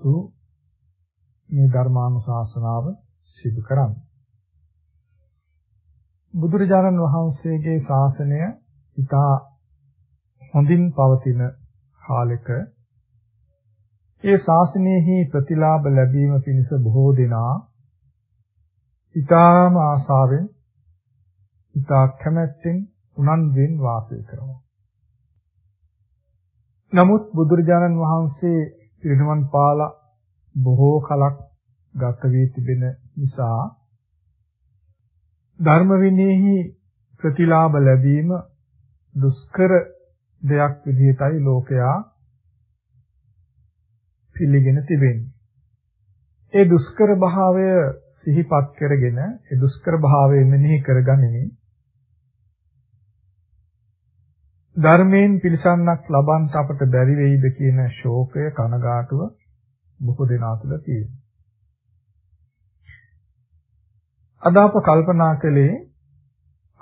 යුතු මේ ධර්මානුශාසනාව සිදු කරන්නේ. බුදුරජාණන් වහන්සේගේ ශාසනය ඉතා හොඳින් පවතින කාලෙක ඒ ශාසනයෙහි ප්‍රතිලාභ ලැබීම පිණිස බොහෝ දෙනා ඊටාම ආසාවෙන් ඊටා කැමැත්තෙන් උනන්දුවෙන් වාසය කරනවා. නමුත් බුදුරජාණන් වහන්සේ පිරිනමන් පාලා බොහෝ කලක් ගත වී තිබෙන නිසා ධර්ම විනයෙහි ප්‍රතිලාභ ලැබීම දුෂ්කර දෙයක් විදිහටයි ලෝකයා පිළිගෙන තිබෙන්නේ. ඒ දුෂ්කර භාවය සිහිපත් කරගෙන ඒ දුෂ්කර භාවය මෙනෙහි කරගනිමින් ධර්මයෙන් පිළිසන්නක් ලබන්ට අපට බැරි වෙයිද කියන ශෝකය කනගාටුව බොහෝ දෙනා තුළ තියෙනවා. අද අප කල්පනා කළේ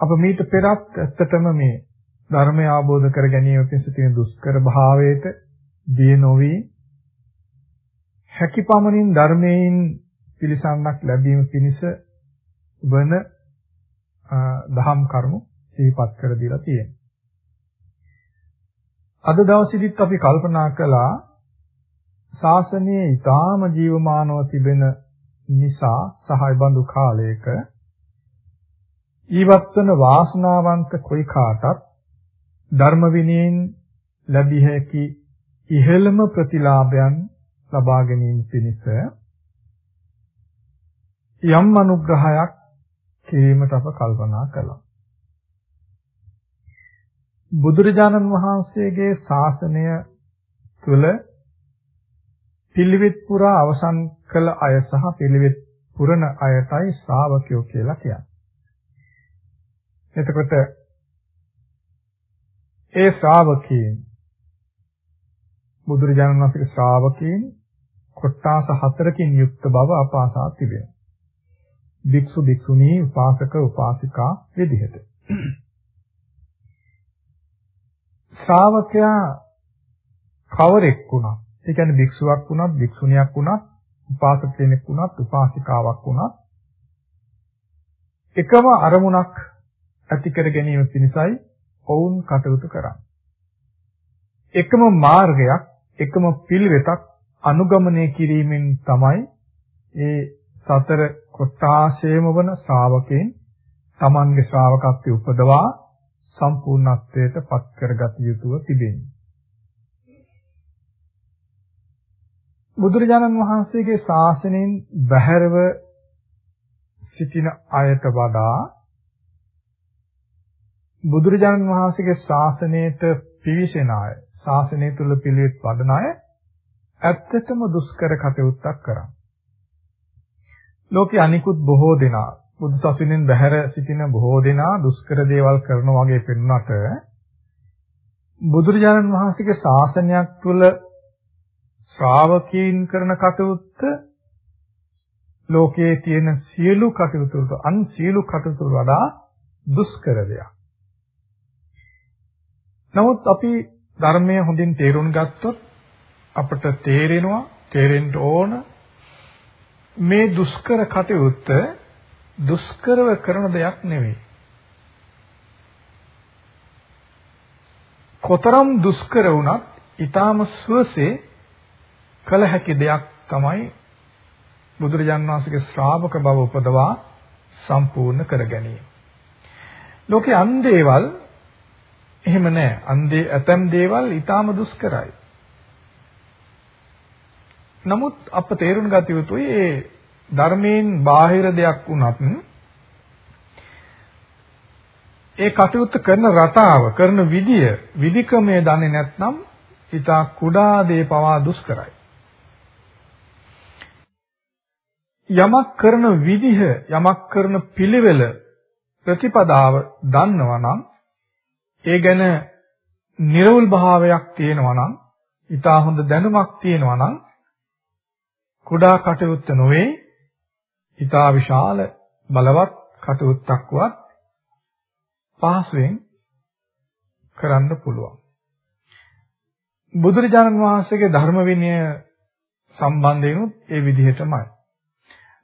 අප මීට පෙරත් ඇත්තටම මේ ධර්මය අවබෝධ කර ගැනීම පිණිස තියෙන දුෂ්කර භාවයට දිය නොවි හැකිපමණින් ධර්මයෙන් පිළිසන්නක් ලැබීම පිණිස වන දහම් කරුණු සිහිපත් කර දීලා තියෙනවා. අද දවසේදීත් අපි කල්පනා කළා ශාසනයේ ඊටාම ජීවමානව තිබෙන නිසා සහයි බඳු කාලයක ඊවත්වන වාසනාවන්ත කොයි කාටත් ධර්ම විනයෙන් ලැබිය හැකි ඉහළම ප්‍රතිලාභයන් ලබා ගැනීම පිණිස යම් අනුග්‍රහයක් කිරීමට අප කල්පනා කළා. බුදුරජාණන් වහන්සේගේ ශාසනය තුළ පිළිවෙත් පුරා අවසන් කළ අය සහ පිළිවෙත් පුරන අයටයි ශ්‍රාවකයෝ කියලා කියන්නේ. එතකොට ඒ ශ්‍රාවකීන් බුදුරජාණන් වහන්සේගේ ශ්‍රාවකීන් කොට්ටාස හතරකින් යුක්ත බව අපාසා තිබෙනවා. භික්ෂු භික්ෂුණී උපාසක උපාසිකා විදිහට. ශ්‍රාවකයා කවරෙක් වුණත්, ඒ කියන්නේ භික්ෂුවක් වුණත්, භික්ෂුණියක් වුණත්, උපාසක කෙනෙක් වුණත්, උපාසිකාවක් වුණත් එකම අරමුණක් ඇති කර ගැනීම පිණිසයි ඔවුන් කටයුතු කරන්නේ. එකම මාර්ගයක්, එකම පිළිවෙතක් අනුගමනය කිරීමෙන් තමයි ඒ සතර කොටාශයම වන ශ්‍රාවකයන් තමන්ගේ ශ්‍රාවකත්වයේ උපදවා සම්පූර්ණත්වයට පත් කරගත යුතුව තිබෙන්නේ. බුදුරජාණන් වහන්සේගේ ශාසනයෙන් බැහැරව සිටින අයට වඩා බුදුරජාණන් වහන්සේගේ ශාසනයට පිවිසෙන අය, ශාසනය තුල පිළිවෙත් වඩන අය ඇත්තටම දුෂ්කර කටයුත්තක් කරන්නේ. ලෝකේ අනිකුත් බොහෝ දෙනා බුදු සසුනෙන් බැහැර සිටින බොහෝ දෙනා දුෂ්කර දේවල් කරනවා වගේ පෙනුනට බුදුරජාණන් වහන්සේගේ ශාසනයක් තුළ ශ්‍රාවකීන් කරන කටයුත්ත ලෝකයේ තියෙන සියලු කටයුතු වලට අන් සියලු කටයුතු වඩා දුෂ්කර දෙයක්. නමුත් අපි ධර්මය හොඳින් තේරුම් ගත්තොත් අපට තේරෙනවා තේරෙන්න ඕන මේ දුෂ්කර කටයුත්ත දුෂ්කරව කරන දෙයක් නෙවෙයි. කොතරම් දුෂ්කර වුණත් ඊටාම සුවසේ කළ හැකි දෙයක් තමයි බුදුරජාන් වහන්සේගේ ශ්‍රාවක බව උපදවා සම්පූර්ණ කර ගැනීම. ලෝකේ අන් දේවල් එහෙම නැහැ. අන් දේ ඇතම් දේවල් ඊටාම දුෂ්කරයි. නමුත් අප තේරුම් ගත යුතුයි ඒ ධර්මයෙන් බාහිර දෙයක් වුණත් ඒ කටයුත්ත කරන රටාව කරන විදිය විධිකමය දන්නේ නැත්නම් ඊට කුඩා දේ පවා දුෂ්කරයි. යමක් කරන විදිහ යමක් කරන පිළිවෙල ප්‍රතිපදාව දන්නවා නම් ඒ ගැන නිර්වුල් භාවයක් තියෙනවා නම් ඊට හොඳ දැනුමක් තියෙනවා නම් කුඩා කටයුත්ත නොවේ ඊටා විශාල බලවත් කටයුත්තක්වත් පහසුවෙන් කරන්න පුළුවන්. බුදුරජාණන් වහන්සේගේ ධර්ම විනය සම්බන්ධයෙන්ුත් ඒ විදිහටමයි.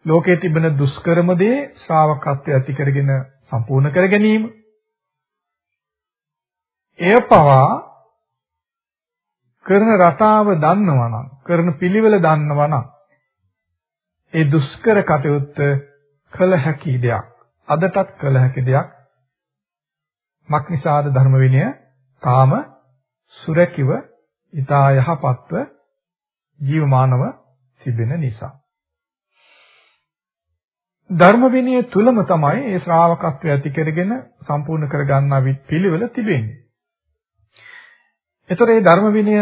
ලෝකයේ තිබෙන දුෂ්කරම දේ ශ්‍රාවකත්වය ඇති කරගෙන සම්පූර්ණ කර ගැනීම. එය පවා කරන රටාව දන්නවා නම් කරන පිළිවෙල දන්නවා නම් ඒ දුෂ්කර කටයුත්ත කළ හැකි දෙයක්. අදටත් කළ හැකි දෙයක්. මක්නිසාද ධර්ම විනය තාම සුරැකිව ඊතා යහපත්ව ජීවමානව තිබෙන නිසා. ධර්ම විනය තුලම තමයි ඒ ශ්‍රාවකත්වය ඇති කරගෙන සම්පූර්ණ කරගන්නා පිළිවෙල තිබෙන්නේ. ඒතර මේ ධර්ම විනය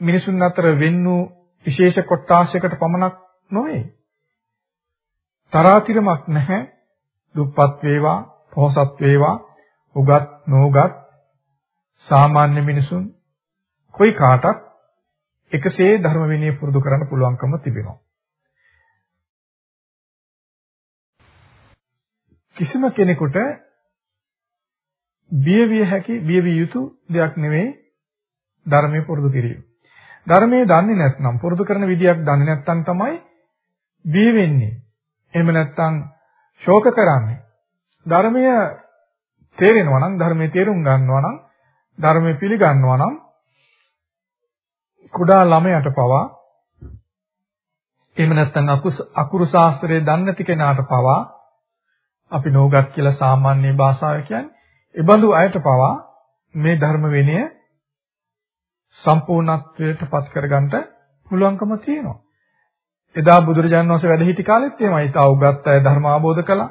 මිනිසුන් අතර වෙන් වූ විශේෂ කොටාශයකට පමණක් නොවේ. තරාතිරමක් නැහැ. දුප්පත් වේවා, පොහොසත් වේවා, උගත් නොඋගත් සාමාන්‍ය මිනිසුන් කොයි කාටත් එකසේ ධර්ම විනය පුරුදු කරන්න පුළුවන්කම තිබෙනවා. කිසිම කෙනෙකුට බිය විය හැකි බිය විය යුතු දෙයක් නෙවෙයි ධර්මයේ පුරුදු කිරීම. ධර්මයේ දන්නේ නැත්නම් පුරුදු කරන විදියක් දන්නේ නැත්නම් තමයි බිය වෙන්නේ. එහෙම නැත්නම් ශෝක කරන්නේ. ධර්මය තේරෙනවා නම් ධර්මයේ තේරුම් ගන්නවා නම් ධර්මයේ පිළිගන්නවා නම් කුඩා ළමයට පවා එහෙම නැත්නම් අකුරු ශාස්ත්‍රයේ දන්නේ නැති කෙනාට පවා අපි නෝගත් කියලා සාමාන්‍ය භාෂාව කියන්නේ ඒබඳු අයට පවා මේ ධර්ම විනය සම්පූර්ණත්වයට පත් කරගන්න පුළුවන්කම තියෙනවා. එදා බුදුරජාණන් වහන්සේ වැඩ සිටි කාලෙත් එමය තා උගත් අය ධර්ම ආબોධ කළා.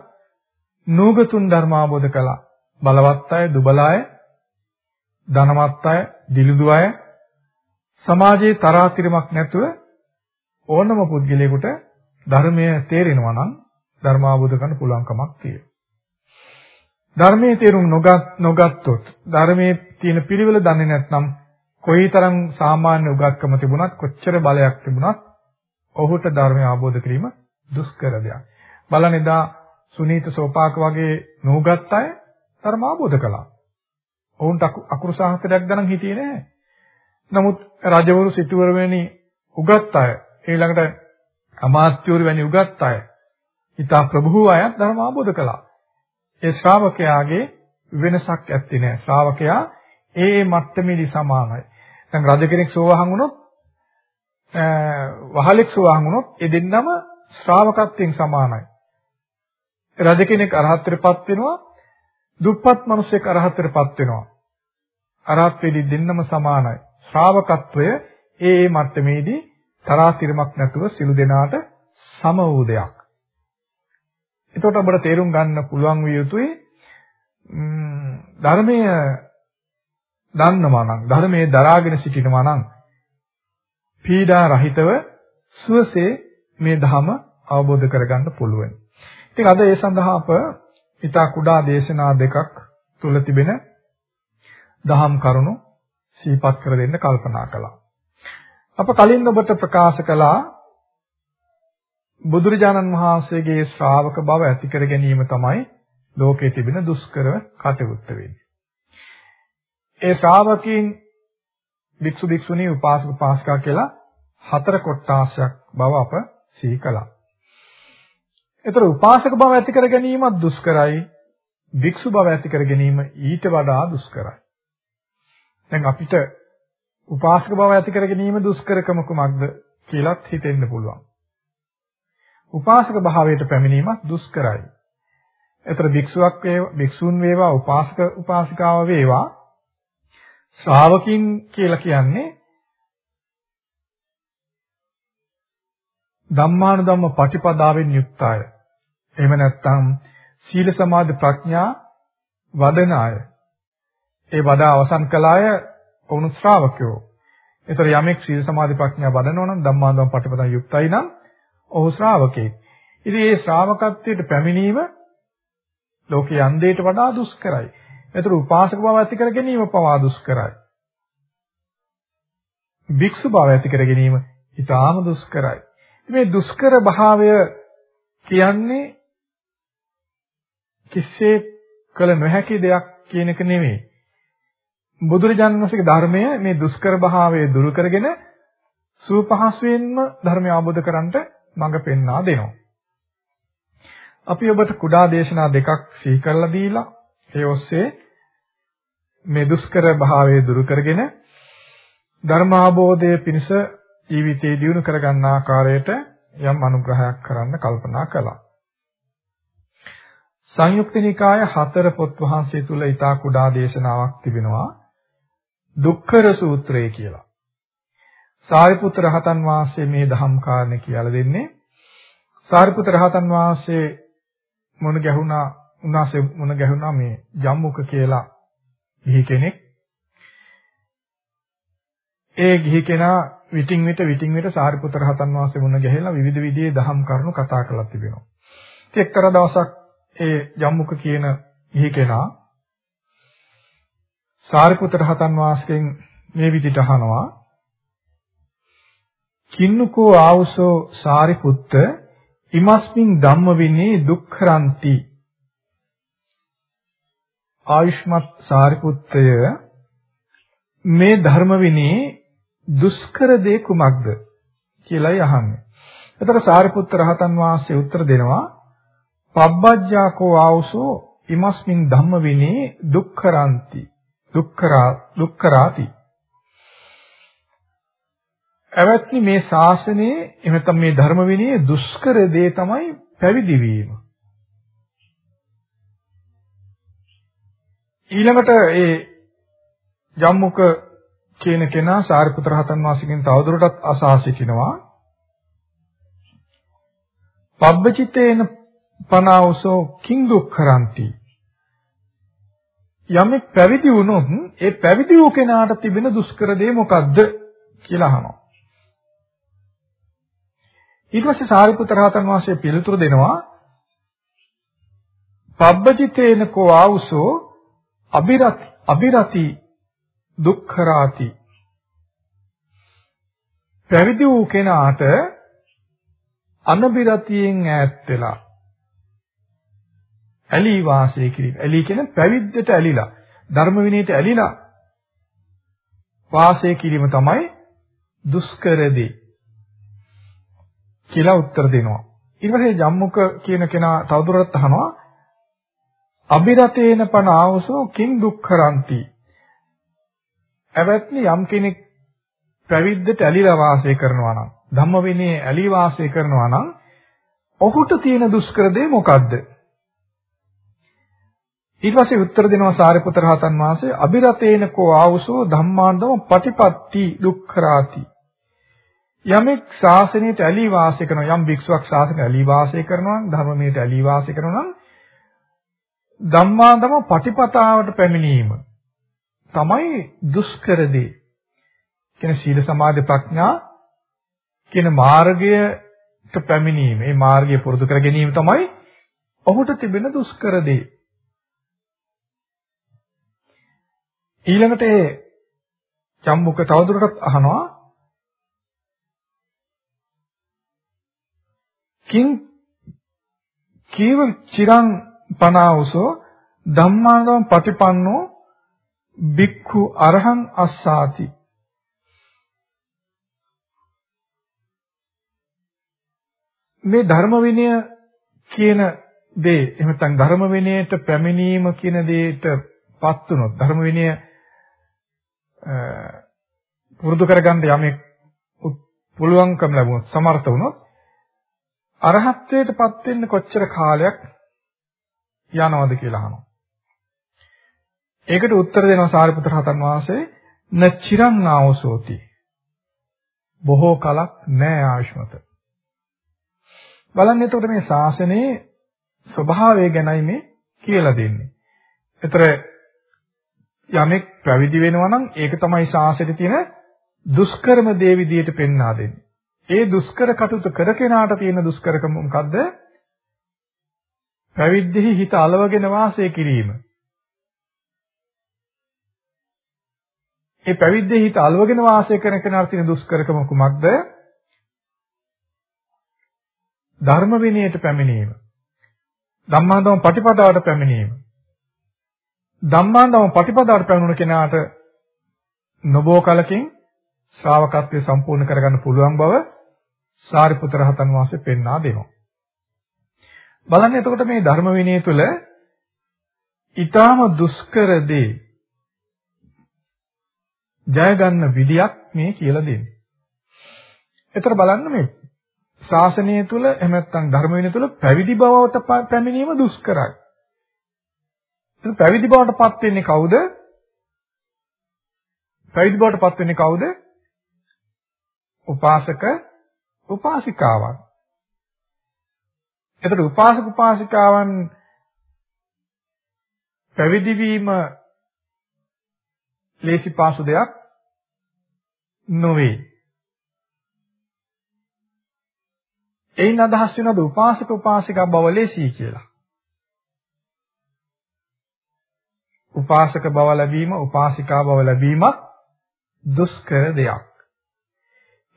නූගතුන් ධර්ම ආબોධ කළා. බලවත් අය, දුබල අය, ධනවත් අය, දිලිදු අය සමාජයේ තරාතිරමක් නැතුව ඕනම පුද්ගලයෙකුට ධර්මය තේරෙනවා නම් ධර්ම ආબોධ කරන්න පුළුවන්කමක් තියෙනවා. ධර්මයේ තේරුම් නොගත් නොගත්තොත් ධර්මයේ තියෙන පිළිවෙල දන්නේ නැත්නම් කොයිතරම් සාමාන්‍ය උගත්කම තිබුණත් කොච්චර බලයක් තිබුණත් ඔහුට ධර්මය අවබෝධ කිරීම දුෂ්කර දෙයක්. බලන්න එදා සුනීත සෝපාක වගේ නොඋගත් අය ධර්ම අවබෝධ කළා. ඔවුන්ට අකුරු සාහිත්‍යයක් ගණන් හිටියේ නැහැ. නමුත් රජවරු සිටුවරු වැනි උගත් අය ඊළඟට අමාත්‍යවරු වැනි උගත් අය ඊට ප්‍රභූ අය ධර්ම අවබෝධ කළා. ඒ ශ්‍රාවකයාගේ වෙනසක් ඇත්තේ නැහැ. ශ්‍රාවකයා ඒ ඒ මට්ටමේදී සමානයි. දැන් රජ කෙනෙක් සෝවහන් වුණොත් වහලෙක් සෝවහන් වුණොත් ඒ දෙන්නම ශ්‍රාවකත්වයෙන් සමානයි. රජ කෙනෙක් අරහත්ත්වයටපත් වෙනවා දුප්පත් මිනිසෙක් අරහත්ත්වයටපත් වෙනවා. අරහත් වෙදී දෙන්නම සමානයි. ශ්‍රාවකත්වය ඒ ඒ මට්ටමේදී තරාතිරමක් නැතුව සිළු දෙනාට සම වූ දෙයක්. එතකොට අපිට තේරුම් ගන්න පුළුවන් විය යුතුයි ධර්මයේ දන්නවා නම් ධර්මයේ දරාගෙන සිටිනවා නම් පීඩා රහිතව සුවසේ මේ ධම අවබෝධ කරගන්න පුළුවන්. ඉතින් අද ඒ සඳහා අප ඊට කුඩා දේශනා දෙකක් තුල තිබෙන දහම් කරුණු සිහිපත් කර දෙන්න කල්පනා කළා. අප කලින් ඔබට ප්‍රකාශ කළා බුදුරජාණන් වහන්සේගේ ශ්‍රාවක බව ඇති කර ගැනීම තමයි ලෝකයේ තිබෙන දුෂ්කර කටයුත්ත වෙන්නේ. ඒ ශ්‍රාවකයන් භික්ෂු භික්ෂුණී උපාසක උපාසිකා කියලා හතර කොටාසයක් බව අප සිහි කළා. ඒතර උපාසක බව ඇති කර ගැනීමත් දුෂ්කරයි. භික්ෂු බව ඇති කර ගැනීම ඊට වඩා දුෂ්කරයි. දැන් අපිට උපාසක බව ඇති කර ගැනීම දුෂ්කරකම කුමක්ද කියලාත් හිතෙන්න පුළුවන්. උපාසක භාවයට පැමිණීමත් දුෂ්කරයි. ඒතර භික්ෂුවක් වේවා භික්ෂුන් වේවා උපාසක උපාසිකාව වේවා ශ්‍රාවකින් කියලා කියන්නේ ධම්මානුධම්ම පටිපදාවෙන් යුක්තය. එහෙම නැත්නම් සීල සමාධි ප්‍රඥා වඩන අය. ඒ වඩා අවසන් කළ අය වුණු ශ්‍රාවකයෝ. ඒතර යමෙක් සීල සමාධි ප්‍රඥා වඩනවා නම් ධම්මානුධම්ම පටිපදාවෙන් යුක්තයි නම් ඔහු ශ්‍රාවකෙක්. ඉතින් මේ ශ්‍රාවකත්වයට පැමිණීම ලෝකයේ අන්දේට වඩා දුෂ්කරයි. ඒතර උපාසක බව ඇති කර ගැනීම පවා දුෂ්කරයි. භික්ෂු බව ඇති කර ගැනීම ඊටාම දුෂ්කරයි. මේ දුෂ්කර භාවය කියන්නේ කිසිේ කළ නොහැකි දෙයක් කියන එක නෙමෙයි. බුදුරජාණන් වහන්සේගේ ධර්මය මේ දුෂ්කර භාවය දුරු කරගෙන සූපහසුවෙන්ම ධර්මය අවබෝධ කරගන්නට මඟ පෙන්වා දෙනවා. අපි ඔබට කුඩා දේශනා දෙකක් සිහි කරලා දීලා ඒ ඔස්සේ මේ දුෂ්කර භාවය දුරු කරගෙන ධර්මාබෝධය පිණිස ජීවිතේ දියුණු කරගන්න ආකාරයට යම් අනුග්‍රහයක් කරන්න කල්පනා කළා. සංයුක්ත නිකාය හතර පොත් වහන්සේ තුල ඊටා කුඩා දේශනාවක් තිබෙනවා දුක්ඛර සූත්‍රය කියලා. සාරිපුත්‍ර රහතන් වහන්සේ මේ ධම් කාරණේ කියලා දෙන්නේ. සාරිපුත්‍ර රහතන් වහන්සේ මොන ගැහුණා උන්වහන්සේ මොන ගැහුණා මේ ජම්මුක කියලා ගිහි කෙනෙක්. ඒ ගිහි කෙනා විටින් විට විටින් විට සාරිපුත්‍ර රහතන් වහන්සේ මුණ ගැහිලා විවිධ විදිහේ දහම් කරුණු කතා කරලා තිබෙනවා. ඉතින් එක්තරා දවසක් ඒ ජම්මුක කියන ගිහි කෙනා සාරිපුත්‍ර රහතන් වහන්සේගෙන් මේ විදිහට අහනවා කින්නකෝ ආවුසෝ සාරිපුත්ත ඉමස්මින් ධම්ම විනේ දුක්ඛරಂತಿ ආයුෂ්මත් සාරිපුත්තය මේ ධර්ම විනේ දුෂ්කර දේ කුමක්ද කියලායි අහන්නේ. එතකොට සාරිපුත්ත රහතන් වහන්සේ උත්තර දෙනවා පබ්බජ්ජාකෝ ආවුසෝ ඉමස්මින් ධම්ම විනේ දුක්ඛරಂತಿ දුක්ඛරා දුක්ඛරාති ඇවැත්නි මේ ශාසනයේ එහෙම නැත්නම් මේ ධර්ම විනයේ දුෂ්කර දේ තමයි පැවිදි වීම. ඊළඟට ඒ ජම්මුක කියන කෙනා සාරිපුත්‍ර රහතන් වහන්සේගෙන් තවදුරටත් අසා සිටිනවා. පබ්බචිතේන පනාවසෝ කිං දුක්ඛරಂತಿ යමෙක් පැවිදි වුණොත් ඒ පැවිදි වූ කෙනාට තිබෙන දුෂ්කර දේ මොකද්ද කියලා අහනවා. ඊට පස්සේ සාරිපුත්‍ර රහතන් වහන්සේ පිළිතුරු දෙනවා පබ්බජිතේන කෝ ආවුසෝ අබිරති අබිරති දුක්ඛරාති පැවිදි වූ කෙනාට අනබිරතියෙන් ඈත් වෙලා ඇලී වාසය කිරීම. ඇලී කියන පැවිද්දට ඇලිලා ධර්ම විනයට ඇලිලා වාසය කිරීම තමයි දුෂ්කර දේ. කියලා උත්තර දෙනවා. ඊට පස්සේ ජම්මුක කියන කෙනා තවදුරටත් අහනවා අබිරතේන පන ආවසෝ කිං දුක්ඛරಂತಿ. එවත්නි යම් කෙනෙක් පැවිද්දට ඇලිලා වාසය කරනවා නම් ධම්ම විනයේ ඇලී වාසය කරනවා නම් ඔහුට තියෙන දුෂ්කර දේ මොකද්ද? ඊට පස්සේ උත්තර දෙනවා සාරිපුත්‍ර රහතන් වහන්සේ අබිරතේන කෝ ආවසෝ ධම්මාන්දම පටිපත්ති දුක්ඛරාති යමෙක් ශාසනයට ඇලී වාසය කරන යම් භික්ෂුවක් ශාසනයට ඇලී වාසය කරනවා නම් ධර්මමයට ඇලී වාසය කරනවා නම් ධම්මාදම පටිපතාවට පැමිණීම තමයි දුෂ්කර දේ. කියන සීල සමාධි ප්‍රඥා කියන මාර්ගයට පැමිණීම. මේ මාර්ගය පුරුදු කර ගැනීම තමයි ඔහුට තිබෙන දුෂ්කර දේ. ඊළඟට ඒ චම්මුක තවදුරටත් අහනවා කිං කීව චිරං පනාවසෝ ධම්මානදම පටිපන්නෝ බික්ඛු අරහං අස්සාති. මේ ධර්ම විනය කියන දේ එහෙම නැත්නම් ධර්ම විනයට පැමිණීම කියන දෙයටපත් වුණොත් ධර්ම විනය පුරුදු කරගන්න යමෙක් පුළුවන්කම ලැබුණොත් සමර්ථ වුණොත් අරහත්ත්වයටපත් වෙන්න කොච්චර කාලයක් යනවද කියලා අහනවා. ඒකට උත්තර දෙනවා සාරිපුත්‍ර හතන් වහන්සේ නචිරං ආවසෝති. බොහෝ කලක් නෑ ආයුෂ්මත. බලන්න එතකොට මේ ශාසනයේ ස්වභාවය ගැනයි මේ කියලා දෙන්නේ. ඒතර යමෙක් පැවිදි වෙනවා නම් ඒක තමයි ශාසනයේ තියෙන දුෂ්කරම දේ විදියට පෙන්වා දෙන්නේ. ඒ දුෂ්කර කටයුතු කර කෙනාට තියෙන දුෂ්කරකම මොකද්ද? පැවිද්දෙහි හිත అలවගෙන වාසය කිරීම. ඒ පැවිද්දෙහි හිත අලවගෙන වාසය කරන කෙනාට තියෙන දුෂ්කරකම කුමක්ද? ධර්ම විනයට පැමිණීම. ධම්මාන්දම පටිපදාවට පැමිණීම. ධම්මාන්දම පටිපදාවට පැමිණුණු කෙනාට නොබෝ කලකින් ශ්‍රාවකත්වය සම්පූර්ණ කරගන්න පුළුවන් බව සාරිපුත්‍ර රහතන් වහන්සේ පෙන්වා දෙනවා. බලන්න එතකොට මේ ධර්ම විනය තුළ ඊටාම දුෂ්කර දේ ජය ගන්න විදියක් මේ කියලා දෙන්නේ. ඒතර බලන්න මේ ශාසනය තුල එහෙම නැත්නම් ධර්ම විනය තුල පැවිදි බවට පැමිණීම දුෂ්කරයි. ඒක පැවිදි බවට පත් වෙන්නේ කවුද? පැවිදි බවට පත් වෙන්නේ කවුද? උපාසක උපාසිකාවන්. එතකොට උපාසක උපාසිකාවන් පැවිදි වීම ලේසි පාසු දෙයක් නොවේ. එයින් අදහස් වෙනවද උපාසක උපාසිකා බව ලේසි කියලා. උපාසක බව ලැබීම උපාසිකා බව ලැබීමත් දුෂ්කර දෙයක්.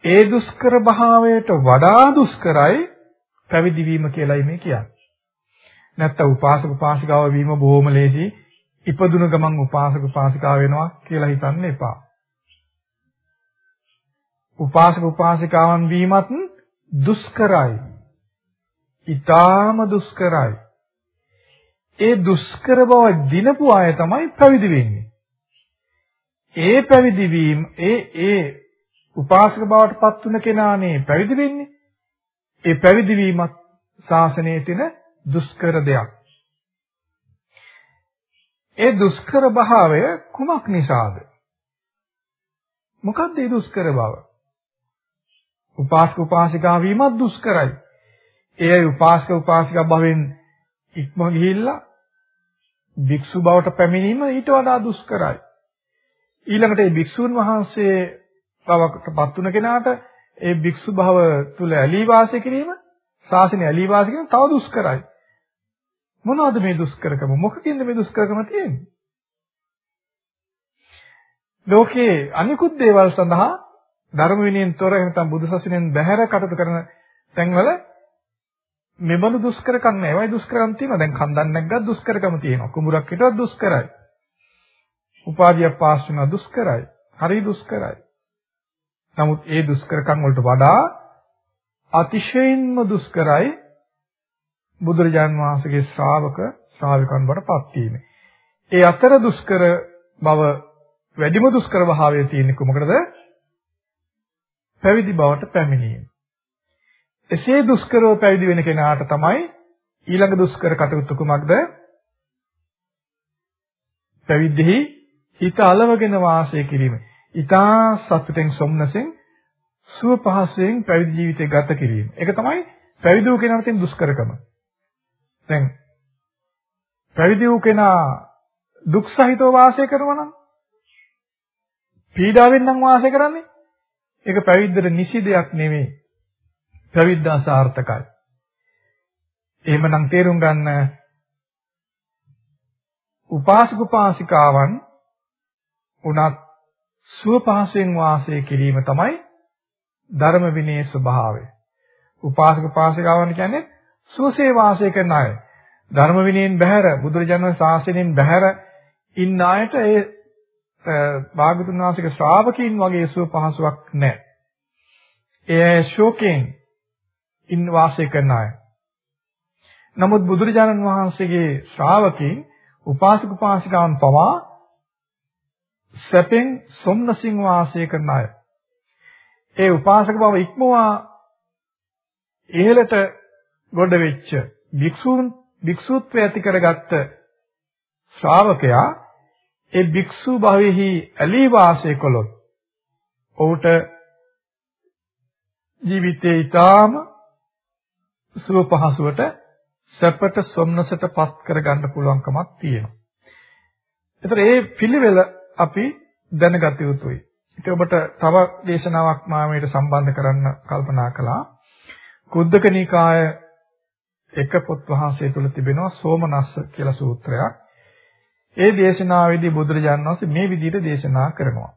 ඒ දුෂ්කර භාවයට වඩා දුෂ්කරයි පැවිදි වීම කියලායි මේ කියන්නේ. නැත්තම් උපාසක උපාසිකාව වීම බොහොම ලේසි. ඉපදුන ගමන් උපාසක උපාසිකාව වෙනවා කියලා හිතන්න එපා. උපාසක උපාසිකාවන් වීමත් දුෂ්කරයි. ඊටාම දුෂ්කරයි. ඒ දුෂ්කර බව දිනපු අය තමයි පැවිදි වෙන්නේ. ඒ පැවිදි වීම ඒ ඒ උපාසක බවට පත් වුණ කෙනානේ පැවිදි වෙන්නේ. ඒ පැවිදි වීමත් ශාසනයේ තියෙන දුෂ්කර දෙයක්. ඒ දුෂ්කර භාවය කුමක් නිසාද? මොකක්ද ඒ දුෂ්කර බව? උපාසක උපාසිකා වීමත් දුෂ්කරයි. ඒ උපාසක උපාසිකා භවෙන් ඉක්ම ගිහිල්ලා භික්ෂු බවට පැමිණීම ඊට වඩා දුෂ්කරයි. ඊළඟට මේ භික්ෂුන් වහන්සේ බවට පත් වුණ කෙනාට ඒ භික්ෂු භව තුල ඇලී වාසය කිරීම ශාසනය ඇලී වාසය කිරීම තව දුෂ්කරයි. මොනවද මේ දුෂ්කරකම? මොකකින්ද මේ දුෂ්කරකම තියෙන්නේ? ලෝකේ අනිකුත් දේවල් සඳහා ධර්ම විනයෙන් තොර එහෙනම් බුදුසසුනෙන් බැහැර කටයුතු කරන තැන්වල මෙබඳු දුෂ්කරකම් නෑ. ඒවයි දුෂ්කරකම් තියෙනවා. දැන් කන්දක් නැග්ගත් දුෂ්කරකම තියෙනවා. කුඹුරක් හිටවත් දුෂ්කරයි. උපාධියක් පාස් වෙනවා දුෂ්කරයි. හරි දුෂ්කරයි. නමුත් ඒ දුෂ්කරකම් වලට වඩා අතිශයින්ම දුෂ්කරයි බුදුරජාන් වහන්සේගේ ශ්‍රාවක ශ්‍රාවිකයන් බවට පත් වීම. ඒ අතර දුෂ්කර බව වැඩිම දුෂ්කර භාවයේ තියෙන්නේ කොමකටද? පැවිදි බවට පැමිණීම. එසේ දුෂ්කරව පැවිදි වෙන කෙනාට තමයි ඊළඟ දුෂ්කර කටයුතු කුමක්ද? පැවිද්දෙහි හිත අලවගෙන වාසය කිරීම. ඊටා සතුටෙන් සොම්නසෙන් සුව පහසුවෙන් පැවිදි ජීවිතය ගත කිරීම. ඒක තමයි පැවිදි වූ කෙනාට තියෙන දුෂ්කරකම. දැන් පැවිදි වූ කෙනා දුක් සහිතව වාසය කරනවා නම් පීඩාවෙන් නම් වාසය කරන්නේ ඒක පැවිද්දට නිසි දෙයක් නෙමෙයි. පැවිද්ද අසාර්ථකයි. එහෙමනම් තේරුම් ගන්න උපාසක උපාසිකාවන් උනත් සුව පහසෙන් වාසය කිරීම තමයි ධර්ම විනයේ ස්වභාවය. උපාසක උපාසිකාවන් කියන්නේ සුවසේ වාසය කරන අය. ධර්ම විනයෙන් බැහැර බුදුරජාණන් ශාසනයෙන් බැහැර ඉන්න අයට ඒ භාගතුන් වහන්සේගේ ශ්‍රාවකීන් වගේ සුව පහසුවක් නැහැ. ඒ ශෝකයෙන් ඉන් වාසය කරන අය. නමුත් බුදුරජාණන් වහන්සේගේ ශ්‍රාවකීන් උපාසක උපාසිකාවන් පවා සැපෙන් සොම්නසින් වාසය කරන අය. ඒ උපාසක බව ඉක්මවා ඉහළට ගොඩ වෙච්ච භික්ෂූන් භික්ෂුත්වය ඇති කරගත්ත ශ්‍රාවකයා ඒ භික්ෂු භවෙහි ඇලී වාසය කළොත් ඔහුට ජීවිතේ ඊටාම සුව පහසුවට සැපට සොම්නසට පත් කරගන්න පුළුවන්කමක් තියෙනවා. ඒතර මේ පිළිවෙල අපි දැනගත යුතුයි. ඒක ඔබට තව දේශනාවක් මාමයට සම්බන්ධ කරන්න කල්පනා කළා. කුද්දක නිකාය එක පොත් වහන්සේ තුල තිබෙනවා සෝමනස්ස කියලා සූත්‍රයක්. ඒ දේශනාවේදී බුදුරජාණන් වහන්සේ මේ විදිහට දේශනා කරනවා.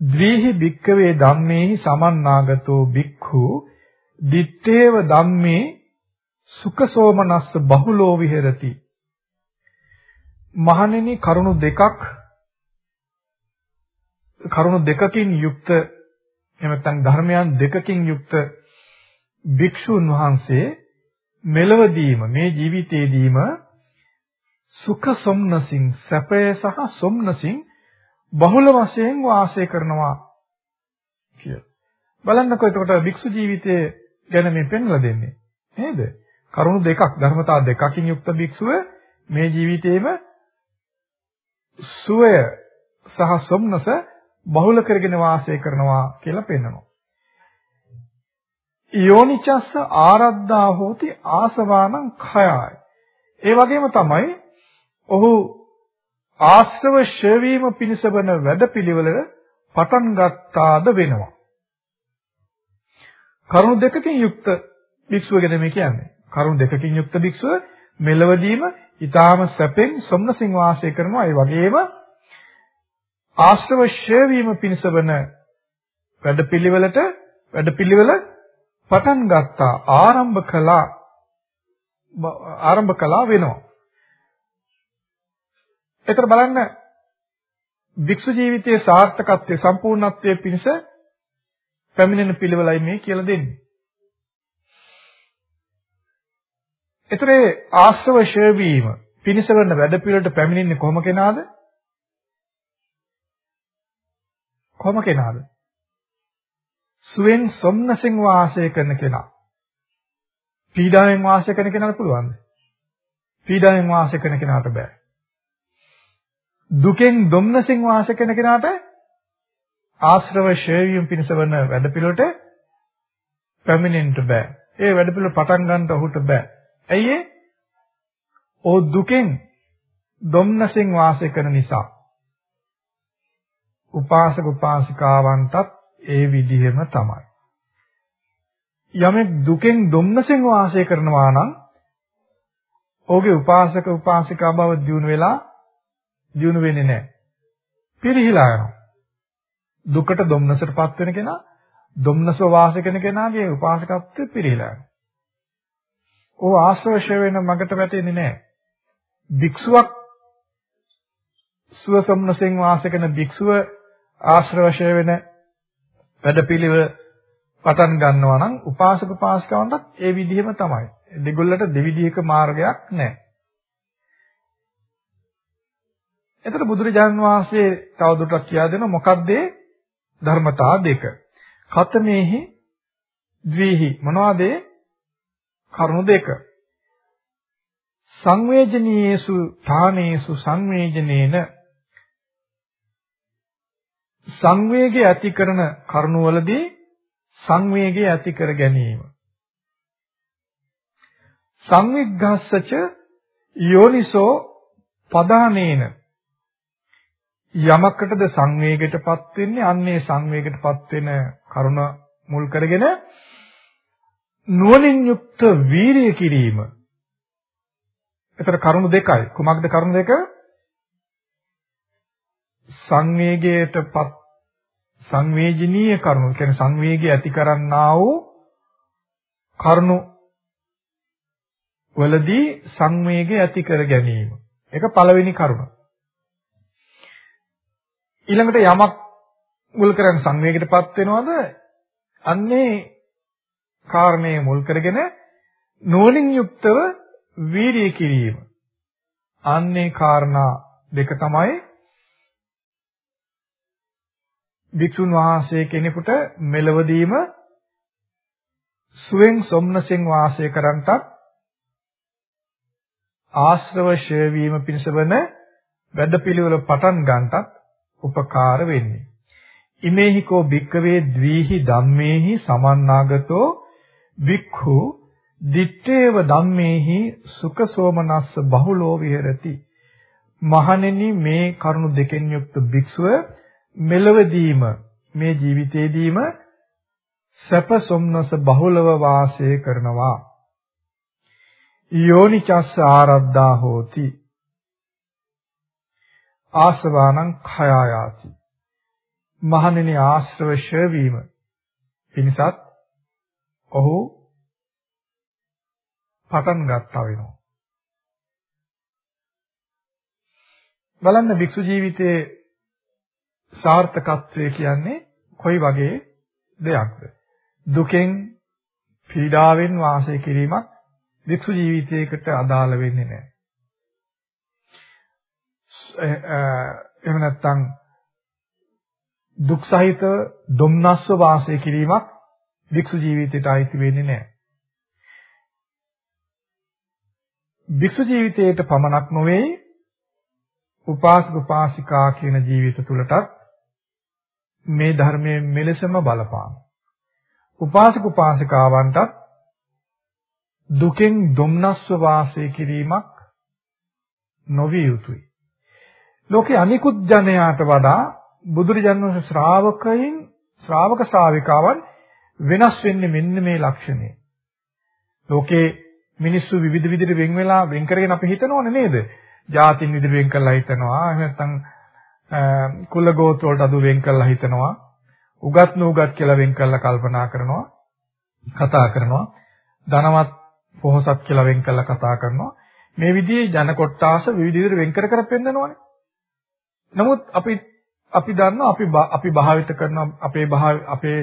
ද්වේහි භික්කවේ ධම්මේහි සමන්නාගතෝ භික්ඛු දිත්තේව ධම්මේ සුඛසෝමනස්ස බහුලෝ විහෙරති මහණෙනි කරුණු දෙකක් කරුණු දෙකකින් යුක්ත එහෙම නැත්නම් ධර්මයන් දෙකකින් යුක්ත භික්ෂුන් වහන්සේ මෙලවදීම මේ ජීවිතයේදීම සුඛ සොම්නසින් සැපය සහ සොම්නසින් බහුල වශයෙන් වාසය කරනවා කියලා. බලන්නකෝ එතකොට භික්ෂු ජීවිතයේ ගැන මේ පෙන්වලා දෙන්නේ. නේද? කරුණු දෙකක් ධර්මතා දෙකකින් යුක්ත භික්ෂුව මේ ජීවිතේම සුවය සහ සොම්නස බහුල කරගෙන වාසය කරනවා කියලා පෙන්වනවා. යෝනිචස්ස ආරද්ධා හෝති ආසවානං khයයි. ඒ වගේම තමයි ඔහු ආශ්‍රව ශේවීම පිණිස වන වැඩපිළිවෙල පටන් ගත්තාද වෙනවා. කරුණු දෙකකින් යුක්ත භික්ෂුව ගැන මේ කියන්නේ. කරුණු දෙකකින් යුක්ත භික්ෂුව මෙලවදීම ඊටාම සැපෙන් සොම්නසින් වාසය කරනවා. ඒ වගේම ආශ්‍රව ශේවීම පිණිස වන වැඩපිළිවෙලට වැඩපිළිවෙල පටන් ගත්තා ආරම්භ කළා ආරම්භ කළා වෙනවා. ඒතර බලන්න භික්ෂු ජීවිතයේ සාර්ථකත්වයේ සම්පූර්ණත්වයේ පිණිස පැමිණෙන පිළිවෙලයි මේ කියලා දෙන්නේ. ඒතරේ ආශ්‍රව ශේවීම පිණිස වෙන වැඩ පිළිවෙලට පැමිණෙන්නේ කොහොම කෙනාද? කොහොම කෙනාද? සුවෙන් සොම්නසෙන් වාසය කරන කෙනා. පීඩාවෙන් වාසය කරන කෙනාට පුළුවන්ද? පීඩාවෙන් වාසය කරන කෙනාට බෑ. දුකෙන් දුම්නසින් වාසය කරන කෙනාට ආශ්‍රව ශේවියම් පිණිස වන වැඩපිළිවෙලට පැමිණෙන්න බෑ. ඒ වැඩපිළිවෙල පටන් ගන්නට ඔහුට බෑ. ඇයි ඒ? ਉਹ දුකෙන් දුම්නසින් වාසය කරන නිසා. උපාසක උපාසිකාවන්ටත් ඒ විදිහම තමයි. යමෙක් දුකෙන් දුම්නසින් වාසය කරනවා නම් ඔහුගේ උපාසක උපාසිකා බව දියුණු වෙලා දියුණු වෙන්නේ නැහැ. පිරිහිලා යනවා. දුකට දුම්නසටපත් වෙන කෙනා දුම්නස වාසය කරන කෙනාගේ උපාසකත්වය පිරිහිලා යනවා. ਉਹ ආශ්‍රවශය වෙන මගට වැටෙන්නේ නැහැ. භික්ෂුවක් සුවසම්නසෙන් වාසය කරන භික්ෂුව ආශ්‍රවශය වෙන වැඩපිළිවෙල පටන් ගන්නවා නම් උපාසක උපාසිකාවන්ටත් ඒ විදිහම තමයි. දෙගොල්ලට දෙවිදිහක මාර්ගයක් නැහැ. එතකොට බුදුරජාන් වහන්සේ තවදුරටත් කියා දෙන මොකක්ද ධර්මතා දෙක. කතමේහි ද්වේහි මොනවද කරුණු දෙක. සංවේජනීයේසු ථානේසු සංවේජනේන සංවේගය ඇති කරන කරුණවලදී සංවේගය ඇති කර ගැනීම සංවිග්ඝස්සච යෝනිසෝ පදානේන යමකටද සංවේගයටපත් වෙන්නේ අන්නේ සංවේගයටපත් වෙන කරුණ මුල් කරගෙන නුවණින් යුක්ත වීරිය කිරීම. එතන කරුණු දෙකයි. කුමක්ද කරුණු දෙක? සංවේගයටපත් සංවේජනීය කරුණු කියන්නේ සංවේගය ඇති කරන්නා වූ කරුණු වලදී සංවේගය ඇති කර ගැනීම. ඒක පළවෙනි කරුණ. ඊළඟට යමක් මුල් කරගෙන සංවේගයටපත් වෙනවද? අන්නේ කාරණේ මුල් කරගෙන නුවණින් යුක්තව වීර්යය කිරීම. අන්නේ කාරණා දෙක තමයි වික්ෂුන් වහන්සේ කෙනෙකුට මෙලවදීම සුවෙන් සොම්නසෙන් වාසය කරන්ටත් ආශ්‍රව ෂය වීම පිණිස වන වැඩපිළිවෙල පටන් ගන්නටත් උපකාර වෙන්නේ. ඉමේහිකෝ භික්කවේ ද්වීහි ධම්මේහි සමන්නාගතෝ වික්ඛු දිත්තේව ධම්මේහි සුඛ සෝමනස්ස බහුලෝ විහෙරති. මහණෙනි මේ කරුණු දෙකෙන් යුක්ත භික්ෂුව මෙලවදීම මේ ජීවිතේදීම සැප සොම්නස බහුලව වාසය කරනවා. යෝනිචස්ස ආරද්ධා හෝති ආසවානං khයායාති. මහණෙනි ආශ්‍රව ශවීම පිණිසත් ඔහු පටන් ගත්තා වෙනවා. බලන්න භික්ෂු ජීවිතයේ සාර්ථකත්වය කියන්නේ කොයි වගේ දෙයක්ද? දුකෙන් පීඩාවෙන් වාසය කිරීමක් වික්ෂු ජීවිතයකට අදාළ වෙන්නේ නැහැ. එහෙම නැත්නම් දුක් සහිත දුම්නස්ව වාසය කිරීමක් වික්ෂු ජීවිතයට අයිති වෙන්නේ නැහැ. වික්ෂු ජීවිතයට පමණක් නොවේ උපාසක උපාසිකා කියන ජීවිත තුලටත් මේ ධර්මයේ මෙලෙසම බලපාන. උපාසක උපාසිකාවන්ටත් දුකෙන් දුම්නස්ව වාසය කිරීමක් නොවිය යුතුයි. ලෝකේ අනිකුත් ජනයාට වඩා බුදුරජාණන් වහන්සේ ශ්‍රාවකයින් ශ්‍රාවක ශ්‍රාවිකාවන් වෙනස් වෙන්නේ මෙන්න මේ ලක්ෂණය. ලෝකේ මිනිස්සු විවිධ විදිහට වෙන් වෙලා වෙන් කරගෙන අපි හිතනවනේ නේද? ජාතින් විදිහට වෙන් කරලා හිතනවා. එහෙම නැත්නම් කුල ගෝත්‍ර වලට අදු වෙන් කරලා හිතනවා. උගත් නූගත් කියලා වෙන් කරලා කල්පනා කරනවා. කතා කරනවා. ධනවත් පොහොසත් කියලා වෙන් කරලා කතා කරනවා. මේ විදිහේ ජන කොට්ටාස විවිධ විදිහට වෙන් කර කර පෙන්නනවනේ. නමුත් අපි අපි දන්නවා අපි අපි භාවිත කරන අපේ අපේ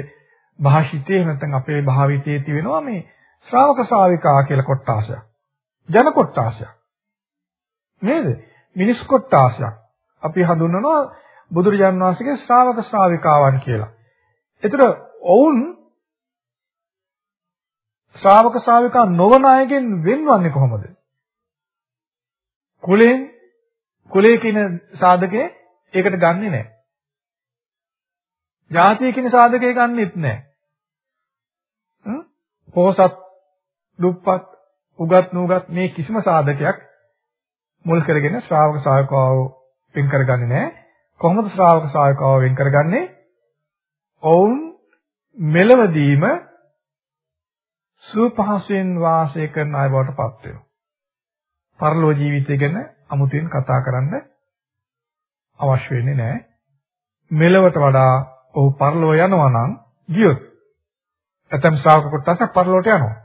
භාෂිතේ නැත්නම් අපේ භාවිතයේ තියෙනවා මේ ශ්‍රාවක ශ්‍රාවිකා කියලා කොට්ටාසයක්. ජන කොට්ටාසයක්. නේද? මිනිස් කොට්ටාසයක්. අපි හඳුන්වනවා බුදුරජාන් වහන්සේගේ ශ්‍රාවක ශ්‍රාවිකාවන් කියලා. ඒතර ඔවුන් ශ්‍රාවක ශ්‍රාවිකා නොවන අයගෙන් වෙන්වන්නේ කොහොමද? කුලෙන් කුලයේ කියන සාධකේ ඒකට ගන්නෙ නැහැ. ජාතිය කියන සාධකේ ගන්නෙත් නැහැ. හ්ම්? පොහසත්, දුප්පත්, උගත් නුගත් මේ කිසිම සාධකයක් මුල් කරගෙන ශ්‍රාවක ශ්‍රාවකව වෙන් කරගන්නේ නැහැ. කොහොමද ශ්‍රාවක ශ්‍රාවකව වෙන් කරගන්නේ? ඔවුන් මෙලවදීම සුවපහසුවෙන් වාසය කරන අය බවට පත් වෙනවා. පරලෝ ජීවිතය ගැන අමුතුවෙන් කතා කරන්න අවශ්‍ය වෙන්නේ නැහැ. මෙලවට වඩා ඔහු පරලෝ යනවා නම් ගියොත් ඇතම් ශ්‍රාවක කොටසක් පරලෝට යනවා.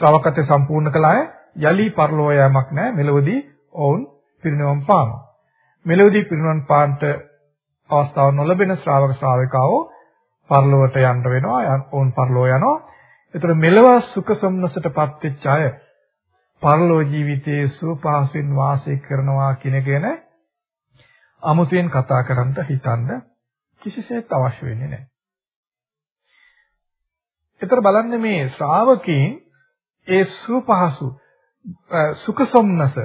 ශ්‍රාවකත්වය සම්පූර්ණ කළ අය යලි පරලෝ යෑමක් නැහැ. මෙලවදී ඔවුන් පිරිනවම් පානවා. මෙලවදී පිරිනවම් පාන්ට අවස්ථාව නොලැබෙන ශ්‍රාවක ශ්‍රාවිකාවෝ පරලොවට යන්න වෙනවා. ඔවුන් පරලෝ යනවා. ඒතර මෙලව සුඛ සම්නසටපත් වෙච්ච අය පරලෝ ජීවිතයේ සුවපහසුවෙන් වාසය කරනවා කියන කෙන අමුතුවෙන් කතා කරන්න හිතන්න කිසිසේත් අවශ්‍ය වෙන්නේ නැහැ. ඒතර බලන්න මේ ශ්‍රාවකීන් ඒ සුවපහසු සුඛ සම්නස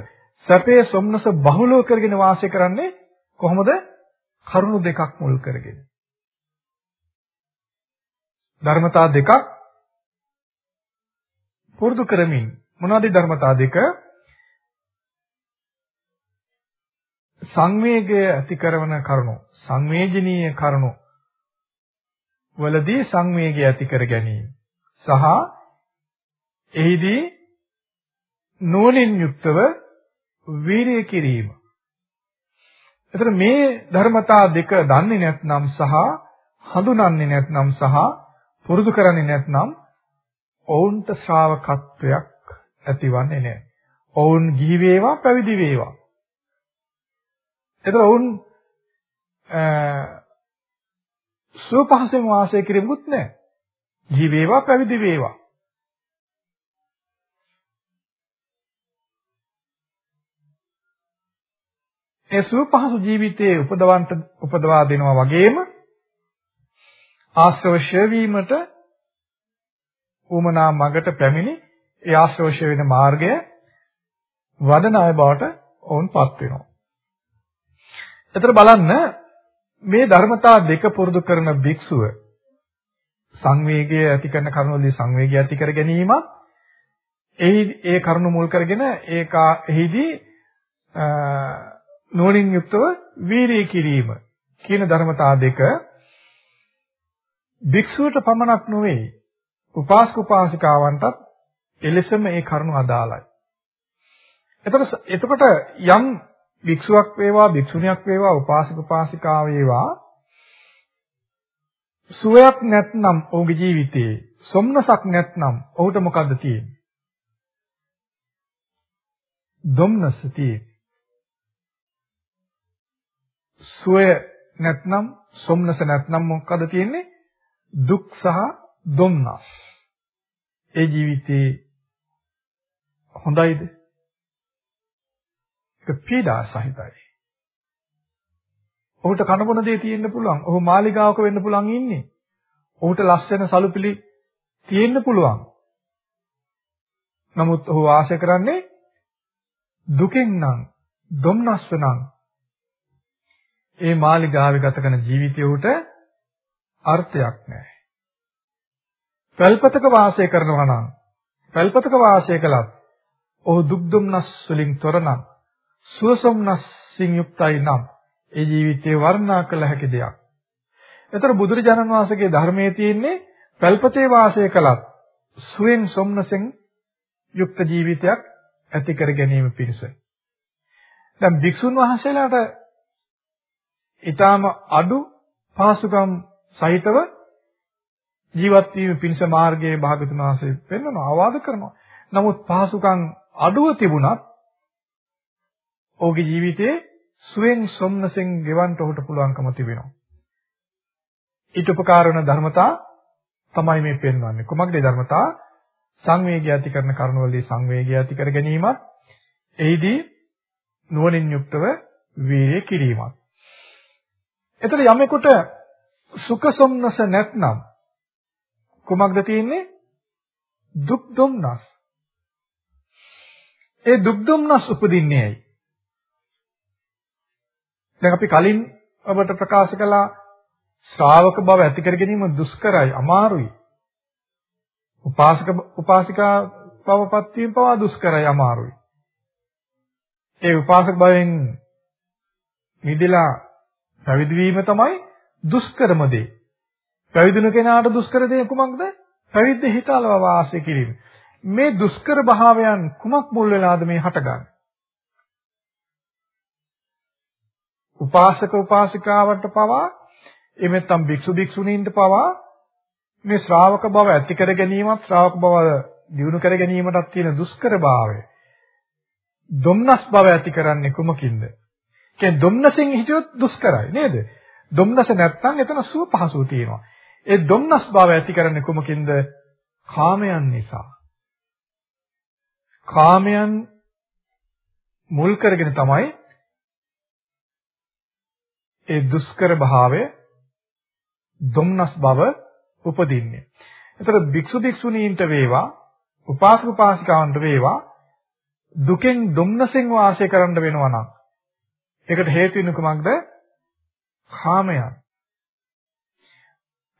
සැපේ සම්නස බහුලව කරගෙන වාසය කරන්නේ කොහොමද? කරුණු දෙකක් මුල් කරගෙන. ධර්මතා දෙකක් පුරුදු කරමින් මොනවද ධර්මතා දෙක? සංවේගය ඇති කරන කරුණු සංවේජනීය කරුණු වලදී සංවේගය ඇති කර ගැනීම සහ එහිදී නෝනින් යුක්තව වීරිය කිරීම. එතන මේ ධර්මතා දෙක දන්නේ නැත්නම් සහ හඳුනන්නේ නැත්නම් සහ පුරුදු කරන්නේ නැත්නම් ඔවුන්ට ශ්‍රාවකත්වයක් ඇතිවන්නේ නැහැ. ඔවුන් ගිහි වේවා පැවිදි වේවා. එතකොට ඔවුන් සුවපහසෙන් වාසය කිරීමුත් නැහැ. ගිහි වේවා පැවිදි වේවා. ඒ සුවපහසු ජීවිතයේ උපදවන්ට උපදවා දෙනවා වගේම ආශ්‍රව ශේවීමට උමනා මගට පැමිණි ඒ ආශ්‍රව ශේවෙන මාර්ගය වඩන අය බවට ඔවුන්පත් වෙනවා. එතන බලන්න මේ ධර්මතා දෙක පුරුදු කරන භික්ෂුව සංවේගය ඇති කරන කරුණවලදී සංවේගය ඇති කර ගැනීමත් එහි ඒ කරුණ මුල් කරගෙන ඒකා එහිදී නුවණින් යුක්තව වීරිය කිරීම කියන ධර්මතා දෙක භික්ෂුවට පමණක් නොවේ උපාසක උපාසිකාවන්ටත් එලෙසම ඒ කරුණු අදාළයි. එතකොට එතකොට යම් භික්ෂුවක් වේවා භික්ෂුණියක් වේවා උපාසක උපාසිකාව වේවා සුවයක් නැත්නම් ඔහුගේ ජීවිතේ සොම්නසක් නැත්නම් ඔහුට මොකද්ද තියෙන්නේ? ධම්නස තියෙන්නේ. සුවය නැත්නම් සොම්නස නැත්නම් මොකද තියෙන්නේ? දුක් සහ දුම්නස්. ඒ ජීවිතේ හොඳයිද? ඒක පීඩා සහිතයි. ඔහුට කනබොන දේ තියෙන්න පුළුවන්. ඔහු මාලිගාවක වෙන්න පුළුවන් ඉන්නේ. ඔහුට ලස්සන සලුපිලි තියෙන්න පුළුවන්. නමුත් ඔහු ආශය කරන්නේ දුකෙන් නම්, දුම්නස්ව නම් ඒ මාලිගාවේ ගත කරන ජීවිතය උට අර්ථයක් නැහැ. පැල්පතක වාසය කරනවා නම්, පැල්පතක වාසය කළත් ඔහු දුක් දුම්නස් වලින් තොර නම්, සුවසොම්නස්සින් යුක්තයි නම් ඒ ජීවිතේ වර්ණනා කළ හැකි දෙයක්. ඒතර බුදුරජාණන් වහන්සේගේ ධර්මයේ තියෙන්නේ පැල්පතේ වාසය කළත් සුවෙන් සොම්නසෙන් යුක්ත ජීවිතයක් ඇති කර ගැනීම පිණිස. දැන් භික්ෂුන් වහන්සේලාට ඊටාම අඩු පහසුකම් සහිතව ජීවත් වීම පිණිස මාර්ගයේ භාගතුන් වහන්සේ පෙන්වනවා ආවාද කරනවා. නමුත් පහසුකම් අඩුව තිබුණත් ඔහුගේ ජීවිතේ සුවෙන් සොම්නසෙන් ගෙවන්න ඔහුට පුළුවන්කම තිබෙනවා. ඊට උපකාර වන ධර්මතා තමයි මේ පෙන්වන්නේ. කුමක්ද ඒ ධර්මතා? සංවේගය ඇති කරන කරුණවලදී සංවේගය ඇති කර ගැනීමත් එහිදී නුවණින් යුක්තව වීර්ය කිරීමත්. එතකොට යමෙකුට සුඛ සොම්නස නැත්නම් කුමක්ද තියෙන්නේ? දුක් දුම්නස්. ඒ දුක් දුම්නස් උපදින්නේ ඇයි? දැන් අපි කලින් ඔබට ප්‍රකාශ කළා ශ්‍රාවක බව ඇති කර ගැනීම දුෂ්කරයි අමාරුයි. උපාසක උපාසිකා බවපත් වීම පවා දුෂ්කරයි අමාරුයි. ඒ උපාසක භවෙන් මිදලා පැවිදි වීම තමයි දුෂ්කරම දේ. පැවිදින කෙනාට දුෂ්කර දේ කුමක්ද? පැවිද්ද හිතාලව වාසය කිරීම. මේ දුෂ්කර භාවයන් කුමක් මුල් වෙලාද මේ හටගන්නේ? උපාසක උපාසිකාවට පවා එමෙත්තම් භික්ෂු භික්ෂුණීන්ට පවා මේ ශ්‍රාවක බව ඇති කර ගැනීමත් ශ්‍රාවක බව දියුණු කර ගැනීමටත් තියෙන දුෂ්කරභාවය. දුම්නස් බව ඇති කරන්නේ කුමකින්ද? කියන්නේ දුම්නසෙන් හිටියොත් දුෂ්කරයි නේද? දුම්නස නැත්නම් එතන සුව පහසුව තියෙනවා. ඒ දුම්නස් බව ඇති කරන්නේ කුමකින්ද? කාමයන් නිසා. කාමයන් මුල් කරගෙන තමයි ඒ දුෂ්කර භාවය දුම්නස් බව උපදින්නේ. ඒතර භික්ෂු භික්ෂුණීන්ට වේවා උපාසක උපාසිකාවන්ට වේවා දුකෙන් දුම්නසෙන් වාසය කරන්න වෙනවා නම් ඒකට හේතු වෙන කුමක්ද? කාමයන්.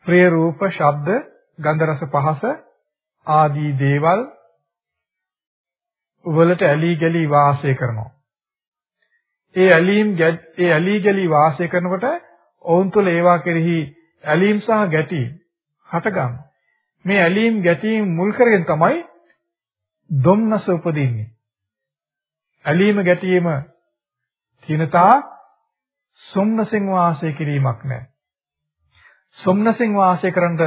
ප්‍රිය රූප, ශබ්ද, ගන්ධ රස පහස ආදී දේවල් වලට ඇලී ගලී වාසය කරනවා. ඒ ඇලීම් ඒ ඇලී ගලී වාසය කරනකොට ඔවුන් තුළ ඒවා කෙරෙහි ඇලීම් සහ ගැටීම් හටගන්න. මේ ඇලීම් ගැටීම් මුල් කරගෙන තමයි දුම්නස උපදින්නේ. ඇලීම ගැටීම තිනතා සොම්නසෙන් වාසය කිරීමක් නැහැ. සොම්නසෙන් වාසය කරන්න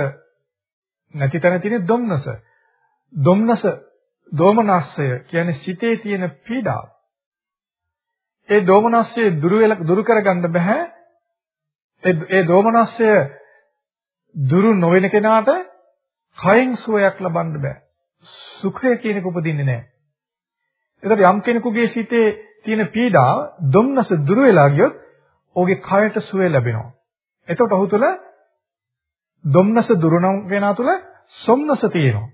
නැති තැන තියෙන දුම්නස. දුම්නස දෝමනස්සය කියන්නේ සිතේ තියෙන පීඩාව. ඒ දෝමනස්සය දුරු දුරු කරගන්න බෑ. ඒ ඒ දෝමනස්සය දුරු නොවන කෙනාට කයෙන් සුවයක් ලබන්න බෑ. සුඛය කියන එක උපදින්නේ නැහැ. ඒකට යම් කෙනෙකුගේ සිතේ තියෙන පීඩාව දුම්නස දුරු වෙලා ගියොත් ඔහුගේ කයට සුවය ලැබෙනවා. එතකොට ඔහු තුළ දුම්නස දුරු වෙනා තුළ සොම්නස තියෙනවා.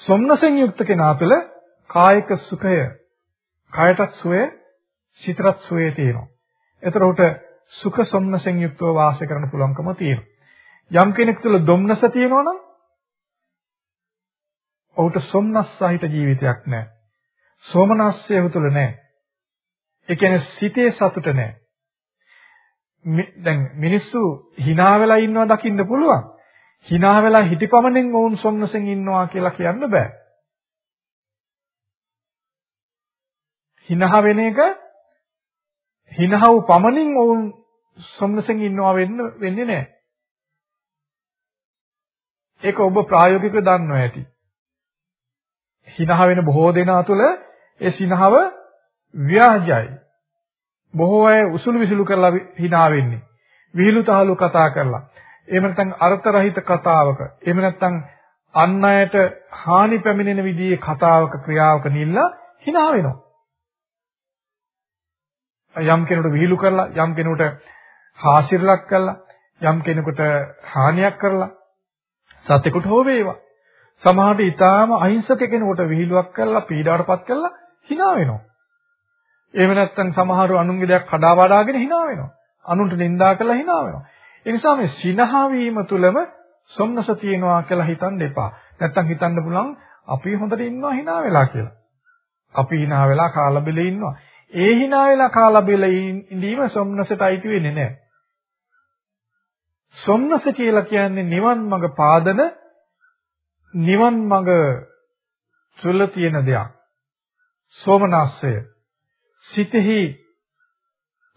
සොම්නසෙන් යුක්ත කෙනා තුළ කායික සුඛය, කායටත් සුවය සිතට සුවේ තියෙනවා. ඒතර උට සුඛ සොම්නසෙන් යුක්තව වාසය කරන්න පුළුවන්කම තියෙනවා. යම් කෙනෙක් තුළ දුම්නස තියෙනවා නම් ඔහුට සොම්නස් සහිත ජීවිතයක් නැහැ. සෝමනස්සය ඔහු තුළ නැහැ. ඒ කියන්නේ සිතේ සතුට නැහැ. දැන් මිනිස්සු hina වෙලා ඉන්නවා දකින්න පුළුවන්. hina වෙලා හිටිපමණෙන් වුන් සොම්නසෙන් ඉන්නවා කියලා කියන්න බෑ. hina වෙන එක හිනහව පමණින් ඔවුන් සොම්නසෙන් ඉන්නවා වෙන්න වෙන්නේ නැහැ. ඒක ඔබ ප්‍රායෝගිකව දන්නවා ඇති. හිනහ වෙන බොහෝ දෙනා තුළ ඒ සිනහව ව්‍යාජයි. බොහෝ අය උසුළු විසුළු කරලා hina වෙන්නේ. විහිළු තහළු කතා කරලා. එහෙම නැත්නම් අර්ථ රහිත කතාවක. එහෙම නැත්නම් අන් අයට හානි පැමිණෙන විදිහේ කතාවක ක්‍රියාවක නිල්ලා hina වෙනවා. යම් කෙනෙකුට විහිළු කරලා යම් කෙනෙකුට හාසිරලක් කරලා යම් කෙනෙකුට හානියක් කරලා සත්‍යකට හෝ වේවා සමහරට ඊටාම අහිංසක කෙනෙකුට විහිළුවක් කරලා පීඩාවටපත් කරලා hina වෙනවා. එහෙම නැත්නම් සමහරව අනුන්ගේ දෙයක් කඩා වඩාගෙන hina වෙනවා. අනුන්ට නිඳා කරලා hina වෙනවා. ඒ නිසා මේ සිනහා වීම තුලම සොම්නස තියෙනවා කියලා හිතන්න එපා. නැත්තම් හිතන්න පුළුවන් අපි හොඳට ඉන්නවා hina වෙලා කියලා. අපි hina වෙලා කාලා බෙලේ ඉන්නවා. ඒ hina වෙලා කාලා බෙලේ ඉඳීම සොම්නසට අයිති වෙන්නේ නැහැ. සොම්නස කියලා කියන්නේ නිවන් මඟ පාදන නිවන් මඟ තුල තියෙන දෙයක්. සෝමනස්සය. සිතෙහි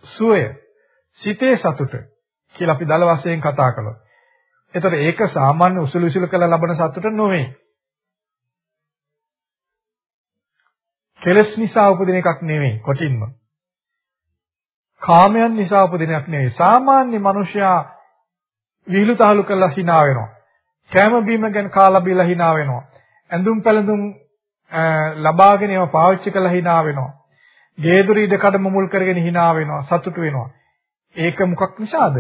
සුවය. සිතේ සතුට කියලා අපි දල වශයෙන් කතා කළොත්. එතකොට ඒක සාමාන්‍ය උසුළු විසුළු කළ ලබන සතුට නොවේ. කෙලස් නිසා උපදින එකක් නෙවෙයි කොටින්ම. කාමයන් නිසා උපදින එකක් නෙවෙයි. සාමාන්‍ය මිනිසයා විහිළු තහළු කරලා hina වෙනවා. කෑම බීම ගැන කාලා බීලා hina වෙනවා. ඇඳුම් පැළඳුම් ලබාගෙන ඒවා පාවිච්චි කරලා hina වෙනවා. ගේදුරු ඉද කඩම මුල් කරගෙන hina වෙනවා. සතුටු වෙනවා. ඒක මොකක් නිසාද?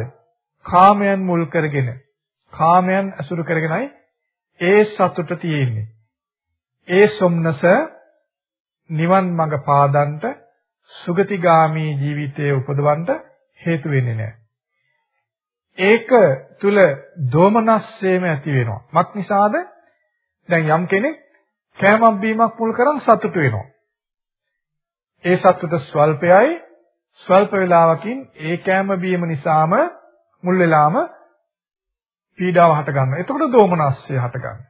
කාමයන් මුල් කරගෙන කාමයන් අසුරු කරගෙනයි ඒ සතුට තියෙන්නේ. ඒ සොම්නස නිවන් මඟ පාදන්ට සුගතිගාමී ජීවිතයේ උපදවන්න හේතු වෙන්නේ නැහැ. ඒක තුල දෝමනස්සේම ඇති වෙනවා. මක් නිසාද? දැන් යම් කෙනෙක් කෑමක් බීමක් මුල් කරන් සතුට වෙනවා. ඒ සතුට ස්වල්පයයි ස්වල්ප වේලාවකින් ඒ කෑම බීම නිසාම මුල් වෙලාම පීඩාව හට ගන්නවා. එතකොට දෝමනස්සය හට ගන්නවා.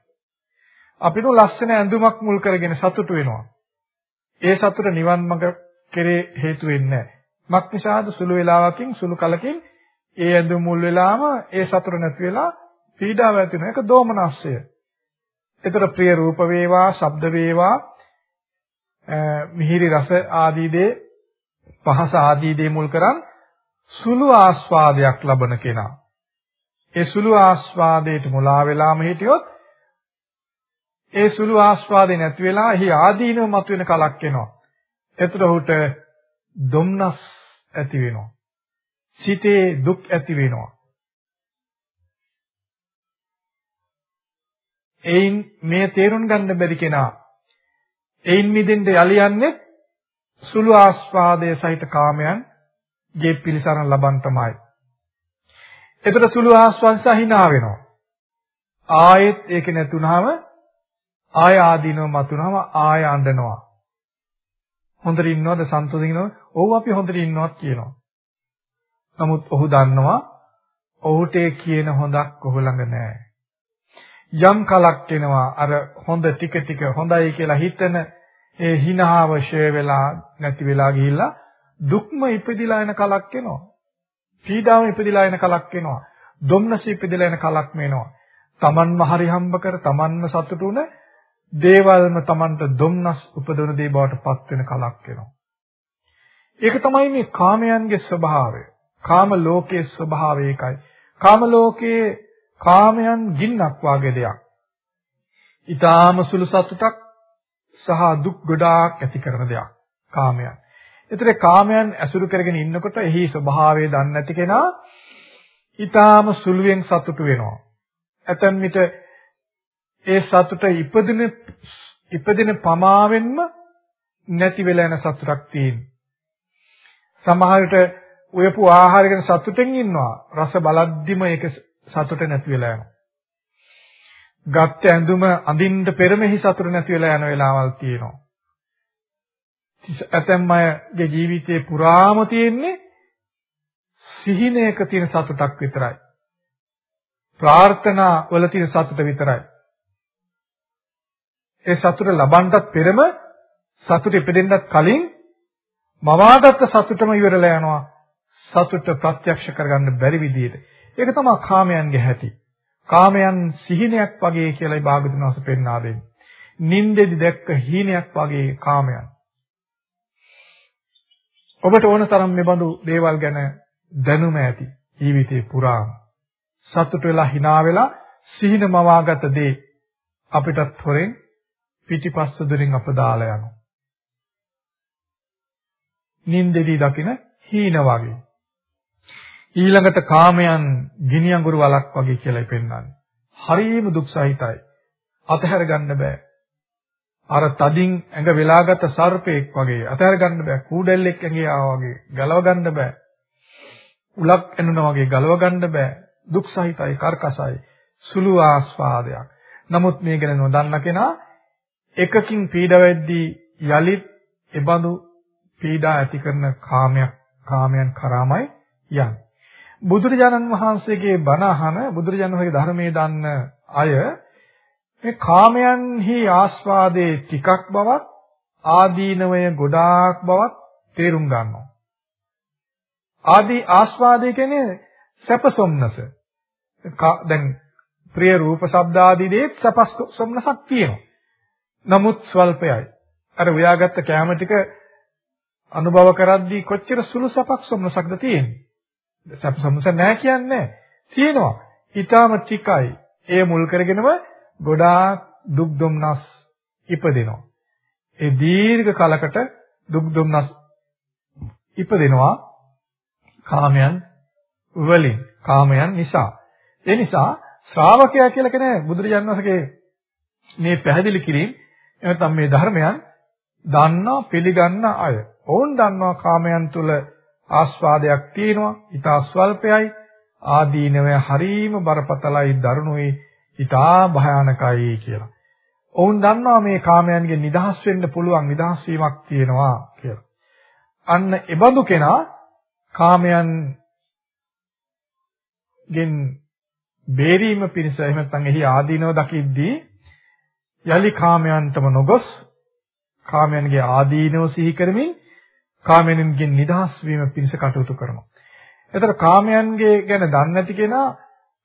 අපිට ලස්සන ඇඳුමක් මුල් කරගෙන සතුටු වෙනවා. ඒ සතුට නිවන් මඟ කෙරේ හේතු වෙන්නේ නැහැ. මක් නිසාද සුළු වේලාවකින් සුළු කලකින් ඒ ඇඳුම මුල් වෙලාම ඒ සතුට නැති වෙලා පීඩාව ඇති වෙන එක දෝමනස්සය. ඒතර ප්‍රිය රූප වේවා, ශබ්ද වේවා, මිහිරි රස ආදී දේ, පහස ආදී දේ මුල් කරන් සුළු ආස්වාදයක් ලබන කෙනා ඒ සුළු ආස්වාදයට මුලා වෙලාම හිටියොත් ඒ සුළු ආස්වාදේ නැති වෙලා එහි ආදීනව මතුවෙන කලක් එනවා. එතකොට ඔහුට දුම්නස් ඇති වෙනවා. සිතේ දුක් ඇති වෙනවා. එයින් මේ තේරුම් ගන්න බැරි කෙනා එයින් මිදෙන්න යලි යන්නේ සුළු ආස්වාදයේ සහිත කාමයන් ගේ පිළිසරණ ලබන් තමයි. එතකොට සුළු ආස්වාංශ හිනා වෙනවා. ආයෙත් ඒක නැතුණාම ආය ආදීනව මතුනම ආය අඬනවා. හොඳට ඉන්නවද සන්තෝෂෙන් ඉන්නවද? ඔව් අපි හොඳට ඉන්නවත් කියනවා. නමුත් ඔහු දන්නවා ඔහුට කියන හොඳක් ඔහු ළඟ නැහැ. යම් කලක් එනවා අර හොඳ ටික ටික හොඳයි කියලා හිතන ඒ හිනාව ෂේ වෙලා නැති වෙලා ගිහිල්ලා දුක්ම ඉපදිලා එන කලක් එනවා. පීඩාව ඉපදිලා එන කලක් එනවා. දුම්නස ඉපදිලා එන කලක් මේනවා. තමන්ම හරි හම්බ කර තමන්ම සතුටු වුණ දේවල්ම තමන්ට දුම්නස් උපදවන දේ බවට පත් වෙන කලක් එනවා. ඒක තමයි මේ කාමයන්ගේ ස්වභාවය. කාම ලෝකයේ ස්වභාවය ඒකයි. කාම ලෝකයේ කාමයන් ගින්නක් වාගේ දෙයක්. ඊටාම සුළු සතුටක් සහ දුක් ගොඩාක් ඇති කරන දෙයක්. කාමයන්. ඒතර කාමයන් ඇසුරු කරගෙන ඉන්නකොට එහි ස්වභාවය දන්නේ නැති කෙනා ඊටාම සුළුවෙන් සතුටු වෙනවා. ඇතැම් විට ඒ සතුට ඉපදින ඉපදින පමාවෙන්ම නැති වෙලා යන සතුටක් තියෙනවා. සමහර විට උයපු ආහාරයකට සතුටෙන් ඉන්නවා. රස බලද්දිම ඒක සතුට නැති වෙලා යනවා. ගත්ත ඇඳුම අඳින්න පෙරමෙහි සතුට නැති වෙලා යන වෙලාවල් තියෙනවා. ඇතැම් අයගේ ජීවිතේ පුරාම තියෙන්නේ සිහිනයක තියෙන සතුටක් විතරයි. ප්‍රාර්ථනා වල තියෙන සතුට විතරයි. ඒ සතුට ලබන්නත් පෙරම සතුට ඉපදෙන්නත් කලින් මවාගත්ත සතුටම ඉවරලා යනවා. සතුට ප්‍රත්‍යක්ෂ කරගන්න බැරි විදිහට. ඒක තමයි කාමයන්ගේ හැටි. කාමයන් සිහිනයක් වගේ කියලායි භාගතුන් වහන්සේ පෙන්වා දෙන්නේ. නින්දෙදි දැක්ක හීනයක් වගේ කාමයන්. ඔබට ඕන තරම් මේ බඳු දේවල් ගැන දැනුම ඇති ජීවිතේ පුරාම සතුට වෙලා hina වෙලා සිහින මවාගත දේ අපිටත් හොරෙන් පිටිපස්ස දොරින් අප දාලා යනවා. නින්දෙදී දකින හීන වගේ. ඊළඟට කාමයන් ගිනි අඟුරු වලක් වගේ කියලා පෙන්වන්නේ. හරිම දුක් සහිතයි. අතහැර ගන්න බෑ. අර තදින් ඇඟ වෙලාගත් සර්පෙක් වගේ අතහැර ගන්න බෑ. කූඩැල්ලෙක් ඇඟේ ආවා වගේ ගලව ගන්න බෑ. උලක් එනුනා වගේ ගලව ගන්න බෑ. දුක් සහිතයි, කර්කසයි, සුළු ආස්වාදයක්. නමුත් මේ ගැන නොදන්න කෙනා එකකින් පීඩ වෙද්දී යලිත් එබඳු පීඩා ඇති කරන කාමයක් කාමයන් කරාමයි යන්නේ. බුදුරජාණන් වහන්සේගේ බණ අහන බුදුරජාණන් වහන්සේගේ ධර්මයේ දන්න අය මේ කාමයන්හි ආස්වාදයේ ටිකක් බවක් ආදීනවය ගොඩාක් බවක් තේරුම් ගන්නවා. ආදී ආස්වාදය කියන්නේ සැප සොම්නස. දැන් ප්‍රිය රූප ශබ්ද ආදී දේත් සැප සොම්නසක් තියෙනවා. නමුත් ස්වල්පයයි. අර උයාගත්ත කැම ටික අනුභව කරද්දී කොච්චර සුළු සැපක් සොම්නසක්ද තියෙන්නේ. සැප සොම්නස නැහැ කියන්නේ තියෙනවා. ඊටාම ටිකයි. ඒ මුල් කරගෙනම ගොඩාක් දුක් දුම්නස් ඉපදෙනවා. ඒ දීර්ඝ කලකට දුක් දුම්නස් ඉපදෙනවා කාමයන් වලින් කාමයන් නිසා. ඒ නිසා ශ්‍රාවකයා කියලා කියන බුදුරජාණන් වහන්සේගේ මේ පැහැදිලි කිරීම එනතම් මේ ධර්මයන් දන්නා පිළිගන්න අය. ඕන් දන්නවා කාමයන් තුල ආස්වාදයක් තියෙනවා. ඊට ස්වල්පයයි ආදීනවය හරීම බරපතලයි දරුණුයි ඊටා භයානකයි කියලා. ඔවුන් දන්නවා මේ කාමයන්ගෙන් නිදහස් වෙන්න පුළුවන් නිදහස් වීමක් තියෙනවා කියලා. අන්න එබඳු කෙනා කාමයන් ගෙන් බේරීම පිණිස එහෙම නැත්නම් එහි ආදීනව දකිද්දී යලි කාමයන්ටම නොගොස් කාමයන්ගේ ආදීනව සිහි කරමින් කාමයන්ගෙන් නිදහස් වීම පිණිස කටයුතු කරනවා. එතකොට කාමයන්ගේ ගැන දන්නේ නැති කෙනා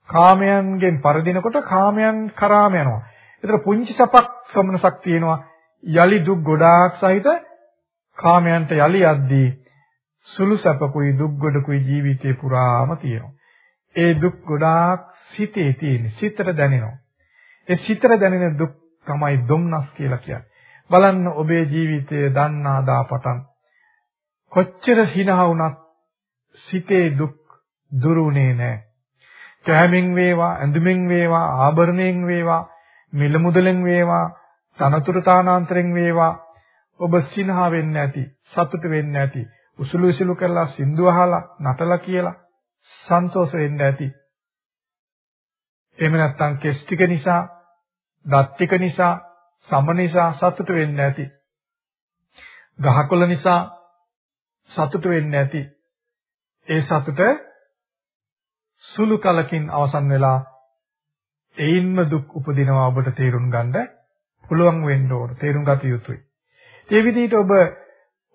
කාමයන්ගෙන් පරදිනකොට කාමයන් කරාම යනවා. එතකොට පුංචි සපක් සමනසක් තියෙනවා. යලි දුක් ගොඩාක් සහිත කාමයන්ට යලි යද්දී සුළු සැපකුයි දුක් ගොඩකුයි ජීවිතේ පුරාම තියෙනවා. ඒ දුක් ගොඩාක් සිතේ තියෙන. සිතට දැනෙනවා. ඒ සිතට දැනෙන දුක් තමයි දුම්නස් කියලා කියන්නේ. බලන්න ඔබේ ජීවිතයේ දන්නා දාපටන් කොච්චර හිනහ වුණත් සිතේ දුක් දුරුුනේ නැහැ. කෑමෙන් වේවා, ඇඳුමින් වේවා, ආභරණයෙන් වේවා, මිල මුදලෙන් වේවා, තනතුරු තානාන්තරෙන් වේවා ඔබ සිනහ වෙන්නේ නැති, සතුට වෙන්නේ නැති, උසුළු විසුළු කරලා සින්දු අහලා නටලා කියලා සන්තෝෂ වෙන්න ඇති. එහෙම නැත්නම් කෙස් ටික නිසා, දත් ටික නිසා, සම නිසා සතුට වෙන්න ඇති. ගහකොළ නිසා සතුට වෙන්න ඇති. ඒ සතුට සුළු කලකින් අවසන් වෙලා එයින්ම දුක් උපදිනවා ඔබට තේරුම් ගන්න පුළුවන් වෙන්න ඕන. තේරුම් ගත යුතුයි. ඒ විදිහට ඔබ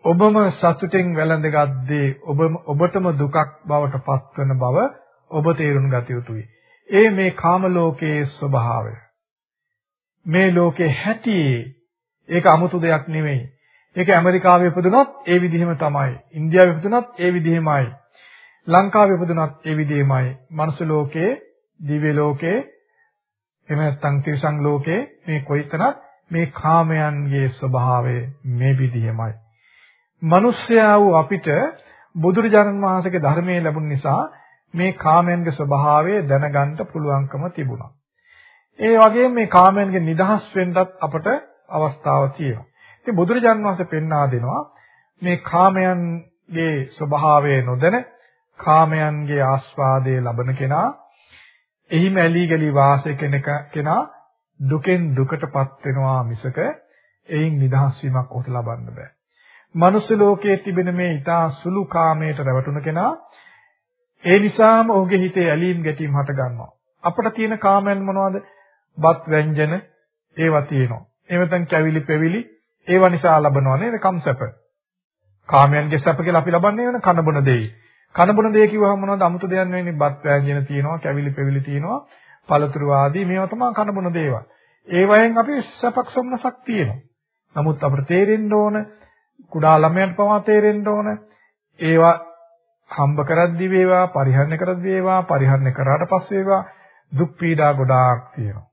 ඔබම සතුටෙන් වැළඳගත්දී ඔබ ඔබටම දුකක් බවට පත්වන බව ඔබ තේරුම් ගත යුතුයි. ඒ මේ කාම ලෝකයේ ස්වභාවය. මේ ලෝකේ හැටි ඒක 아무තු දෙයක් නෙවෙයි. ඒක ඇමරිකාවේ ඉපදුනොත් ඒ විදිහම තමයි. ඉන්දියාවේ ඉපදුනොත් ඒ විදිහමයි. ලංකාවේ ඉපදුනොත් ඒ විදිහමයි. මනුස්ස ලෝකේ, දිව්‍ය ලෝකේ, එහෙම නැත්නම් තිරිසන් ලෝකේ මේ කොයිතනත් මේ කාමයන්ගේ ස්වභාවය මේ විදිහමයි. මිනිස්යා වූ අපිට බුදුරජාණන් වහන්සේගේ ධර්මයේ ලැබුණ නිසා මේ කාමයන්ගේ ස්වභාවය දැනගන්න පුළුවන්කම තිබුණා. ඒ වගේම මේ කාමයන්ගෙන් නිදහස් වෙන්නත් අපට අවස්ථාවක් තියෙනවා. ඉතින් බුදුරජාණන් වහන්සේ පෙන්වා දෙනවා මේ කාමයන්ගේ ස්වභාවය නොදැන කාමයන්ගේ ආස්වාදයේ ලබන කෙනා එහිම ඇලී ගලී වාසය කරන කෙනා දුකෙන් දුකටපත් වෙනවා මිසක එයින් නිදහස් වීමක් ඔහුට ලබන්න බෑ. මනුස්ස ලෝකයේ තිබෙන මේ ඊටා සුළු කාමයට රැවටුණ කෙනා ඒ නිසාම ඔහුගේ හිතේ ඇලීම් ගැටීම් හට ගන්නවා. අපිට තියෙන කාමයන් මොනවද? බත් ව්‍යංජන ඒවා තියෙනවා. එහෙම නැත්නම් කැවිලි පෙවිලි ඒවා නිසා ලබනවා නේද කම්සප. කාමයන්ගේ සැප කියලා අපි ලබන්නේ වෙන කනබුන දෙයි. කනබුන දෙය කිව්වහම මොනවද? 아무තු දෙයක් නෙවෙයි. බත් ව්‍යංජන තියෙනවා, කැවිලි පෙවිලි තියෙනවා, පළතුරු ආදී මේවා තමයි කනබුන දේවල්. ඒ වයින් අපි සැපක් සොම්නසක් තියෙනවා. නමුත් අපිට තේරෙන්න ඕන කුඩා ළමයන්ට පවා තේරෙන්න ඕන ඒවා හම්බ කරද්දි වේවා පරිහරණය කරද්දි වේවා පරිහරණය කරාට පස්සේ වේවා දුක් පීඩා ගොඩාක් තියෙනවා.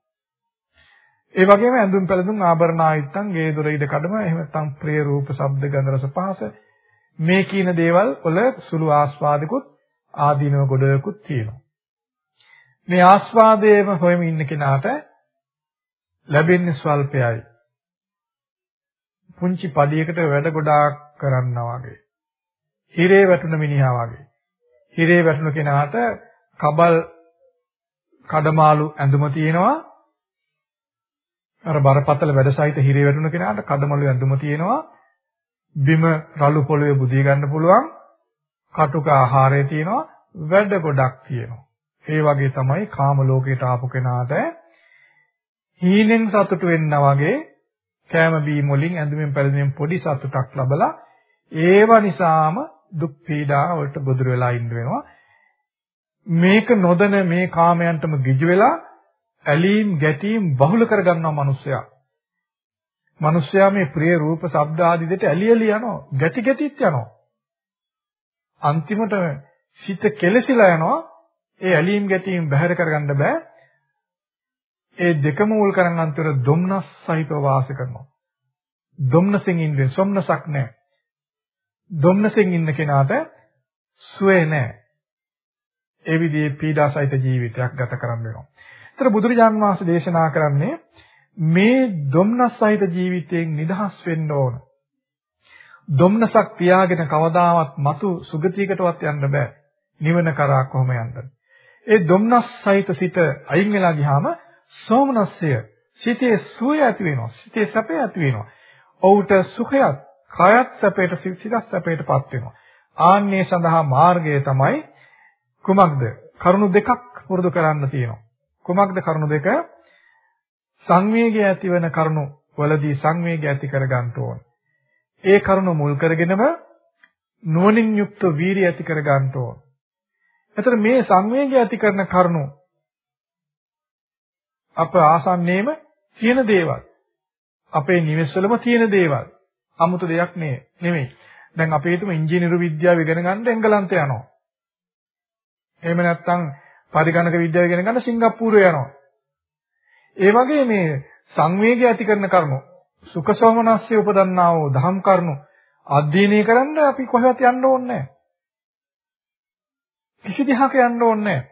ඒ වගේම ඇඳුම් පැළඳුම් ආභරණ ආයත්තන් ගේ දොර ඉද කඩම එහෙම නැත්නම් ප්‍රිය රූප ශබ්ද ගන්ධ රස පහස මේ කියන දේවල් වල සුළු ආස්වාදිකුත් ආදීනව ගොඩකුත් තියෙනවා. මේ ආස්වාදයේම හොයමින් ඉන්න කෙනාට ලැබෙන්නේ ස්වල්පයයි. පුංචි පඩියකට වැඩ ගොඩාක් කරන්නා වගේ. හිරේ වැටුණ මිනිහා වගේ. හිරේ වැටුණ කෙනාට කබල් කඩමාළු ඇඳුම තියෙනවා. අර බරපතල වැඩසහිත හිරේ වැටුණ කෙනාට කඩමාළු ඇඳුම තියෙනවා. බිම රළු පොළවේ බුදිය ගන්න පුළුවන්. කටුක ආහාරය තියෙනවා. වැඩ ගොඩක් තියෙනවා. ඒ වගේ තමයි කාම ලෝකයට ආපු කෙනාට හීනෙන් සතුටු වෙන්න වගේ කෑම බීම වලින් ඇඳුමින් පැළඳුමින් පොඩි සතුටක් ලබලා ඒව නිසාම දුක් පීඩා වලට ගොදුරු වෙලා ඉන්න වෙනවා. මේක නොදැන මේ කාමයන්ටම ගිජු වෙලා ඇලීම් ගැටීම් බහුල කරගන්නවා මිනිස්සයා. මිනිස්සයා මේ ප්‍රිය රූප ශබ්ද ආදී දෙට ඇලි ඇලි යනවා. ගැටි ගැටිත් යනවා. අන්තිමට සිත කෙලසිලා යනවා. ඒ ඇලීම් ගැටීම් බැහැර කරගන්න බෑ. ඒ දෙකම මුල් කරන් අන්තර දුම්නස් සහිතව වාසය කරනවා. දුම්නසෙන් ඉන්නේ සොම්නසක් නැහැ. දුම්නසෙන් ඉන්න කෙනාට සුවේ නැහැ. ඒ විදිහේ පීඩාසහිත ජීවිතයක් ගත කරන්න වෙනවා. ඒතර බුදුරජාන් වහන්සේ දේශනා කරන්නේ මේ දුම්නස් සහිත ජීවිතයෙන් නිදහස් වෙන්න ඕන. දුම්නසක් තියාගෙන කවදාවත් මතු සුගතියකටවත් යන්න බෑ. නිවන කරා කොහොම යන්නද? ඒ දුම්නස් සහිත සිත අයින් වෙලා ගියාම සෝමනස්සය සිතේ සුවය ඇති වෙනවා. සිතේ සැපය ඇති වෙනවා. ඔහුට සුඛයත්, කායත් සැපයට සිතත් සැපයටපත් වෙනවා. ආන්නේ සඳහා මාර්ගය තමයි කුමක්ද? කරුණු දෙකක් පුරුදු කරන්න තියෙනවා. කුමක්ද කරුණු දෙක? සංවේගය ඇති වෙන කරුණු වලදී සංවේගය ඇති කර ගන්න ඕන. ඒ කරුණු මුල් කරගෙනම නුවණින් යුක්ත වීරිය ඇති කර ගන්න ඕන. එතන මේ සංවේගය ඇති කරන කරුණු අප ආසන්නයේම තියෙන දේවල්. අපේ නිවෙස්වලම තියෙන දේවල්. 아무තු දෙයක් නෙමෙයි. දැන් අපි හිතමු ඉංජිනේරු විද්‍යාව ඉගෙන ගන්න එංගලන්තේ යනවා. එහෙම නැත්නම් පරිගණක විද්‍යාව ඉගෙන ගන්න සිංගප්පූරුවේ යනවා. ඒ වගේ මේ සංවේගය ඇති කරන කරුණු සුඛ සෝමනස්සේ උපදන්නා වූ දහම් කරුණු අධ්‍යයනය කරන්න අපි කොහෙවත් යන්න ඕනේ නැහැ. කිසි දිහාක යන්න ඕනේ නැහැ.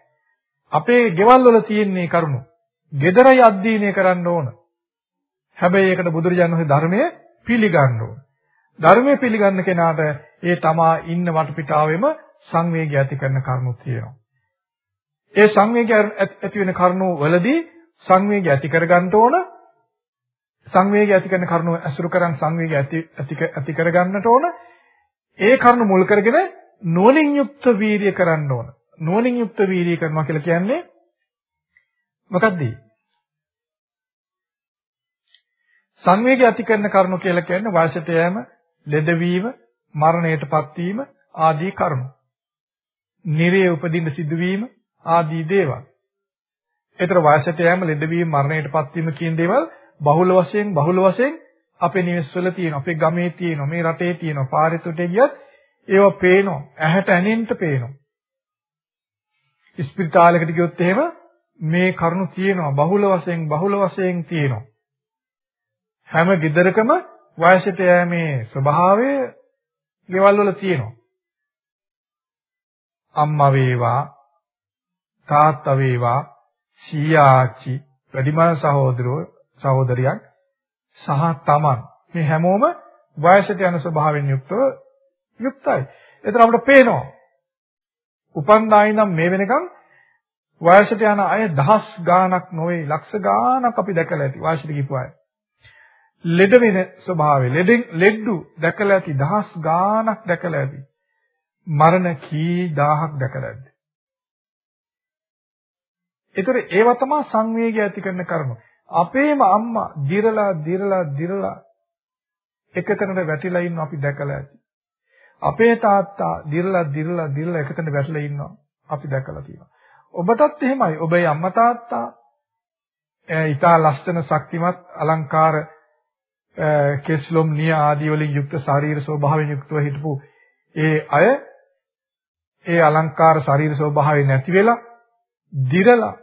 අපේ ගෙවල් වල තියෙන කරුණු gedarai අධ්‍යයනය කරන්න ඕන. හැබැයි ඒකට බුදුරජාණන් වහන්සේ ධර්මයේ පිළිගන්න ඕන. ධර්මයේ පිළිගන්න කෙනාට ඒ තමා ඉන්න වටපිටාවෙම සංවේගය ඇති කරන කරුණු තියෙනවා. ඒ සංවේගය ඇති වෙන කරුණු වලදී සංවේගය ඇති කරගන්න ඕන. සංවේගය ඇති කරන කරුණු අසුරු කරන් සංවේගය ඇති ඇති කරගන්නට ඕන. ඒ කරුණු මුල් කරගෙන නුවණින් යුක්ත වීර්ය කරන්න ඕන. නුවණින් යුක්ත වීර්ය කරනවා කියලා කියන්නේ මොකක්ද සංවේගය ඇති කරන කරුණු කියලා කියන්නේ වයසට යෑම, ලෙඩවීම, මරණයටපත් වීම ආදී කරුණු. නිරේ උපදින්න සිදුවීම ආදී දේවල්. ඒතර වයසට යෑම, ලෙඩවීම, මරණයටපත් වීම කියන දේවල් බහුල වශයෙන් බහුල වශයෙන් අපේ නිවෙස්වල තියෙනවා, අපේ ගමේ තියෙනවා, මේ රටේ තියෙනවා, පාරිතුටේ ගියත් ඒව පේනවා, ඇහැට ඇනෙන්න පේනවා. ස්පිරිතාලයකට ගියොත් එහෙම මේ කරුණු තියෙනවා බහුල වශයෙන් බහුල වශයෙන් තියෙනවා හැම ගෙදරකම වයසට යෑමේ ස්වභාවය ගෙවල් වල තියෙනවා අම්මා වේවා තාත්තා වේවා සීයාච්චි වැඩිමහල් සහෝදරයෝ සහෝදරියක් සහ තමන් මේ හැමෝම වයසට යන ස්වභාවයෙන් යුක්තව යුක්තයි. ඒතර අපිට පේනවා. උපන්දායි නම් මේ වෙනකන් වයසට යන අය දහස් ගාණක් නොවේ ලක්ෂ ගාණක් අපි දැකලා ඇති වයසට ගිහපු අය. ලෙඩ වෙන ස්වභාවය ලෙඩෙන් ලෙඩ්ඩු දැකලා ඇති දහස් ගාණක් දැකලා ඇති. මරණ කී දහහක් දැකලා ඇති. ඒතර ඒව තමයි සංවේගය ඇති කරන කර්ම. අපේම අම්මා දිරලා දිරලා දිරලා එකතැනට වැටිලා ඉන්න අපි දැකලා ඇති. අපේ තාත්තා දිරලා දිරලා දිරලා එකතැනට වැටිලා ඉන්නවා අපි දැකලා තියෙනවා. ඔබටත් එහෙමයි. ඔබේ අම්මා තාත්තා ඊටා ලස්සන ශක්තිමත් අලංකාර කෙස්ලොම් නිය ආදී වලින් යුක්ත ශාරීරික ස්වභාවයෙන් යුක්තව හිටපු ඒ අය ඒ අලංකාර ශරීර ස්වභාවය නැති වෙලා දිරලා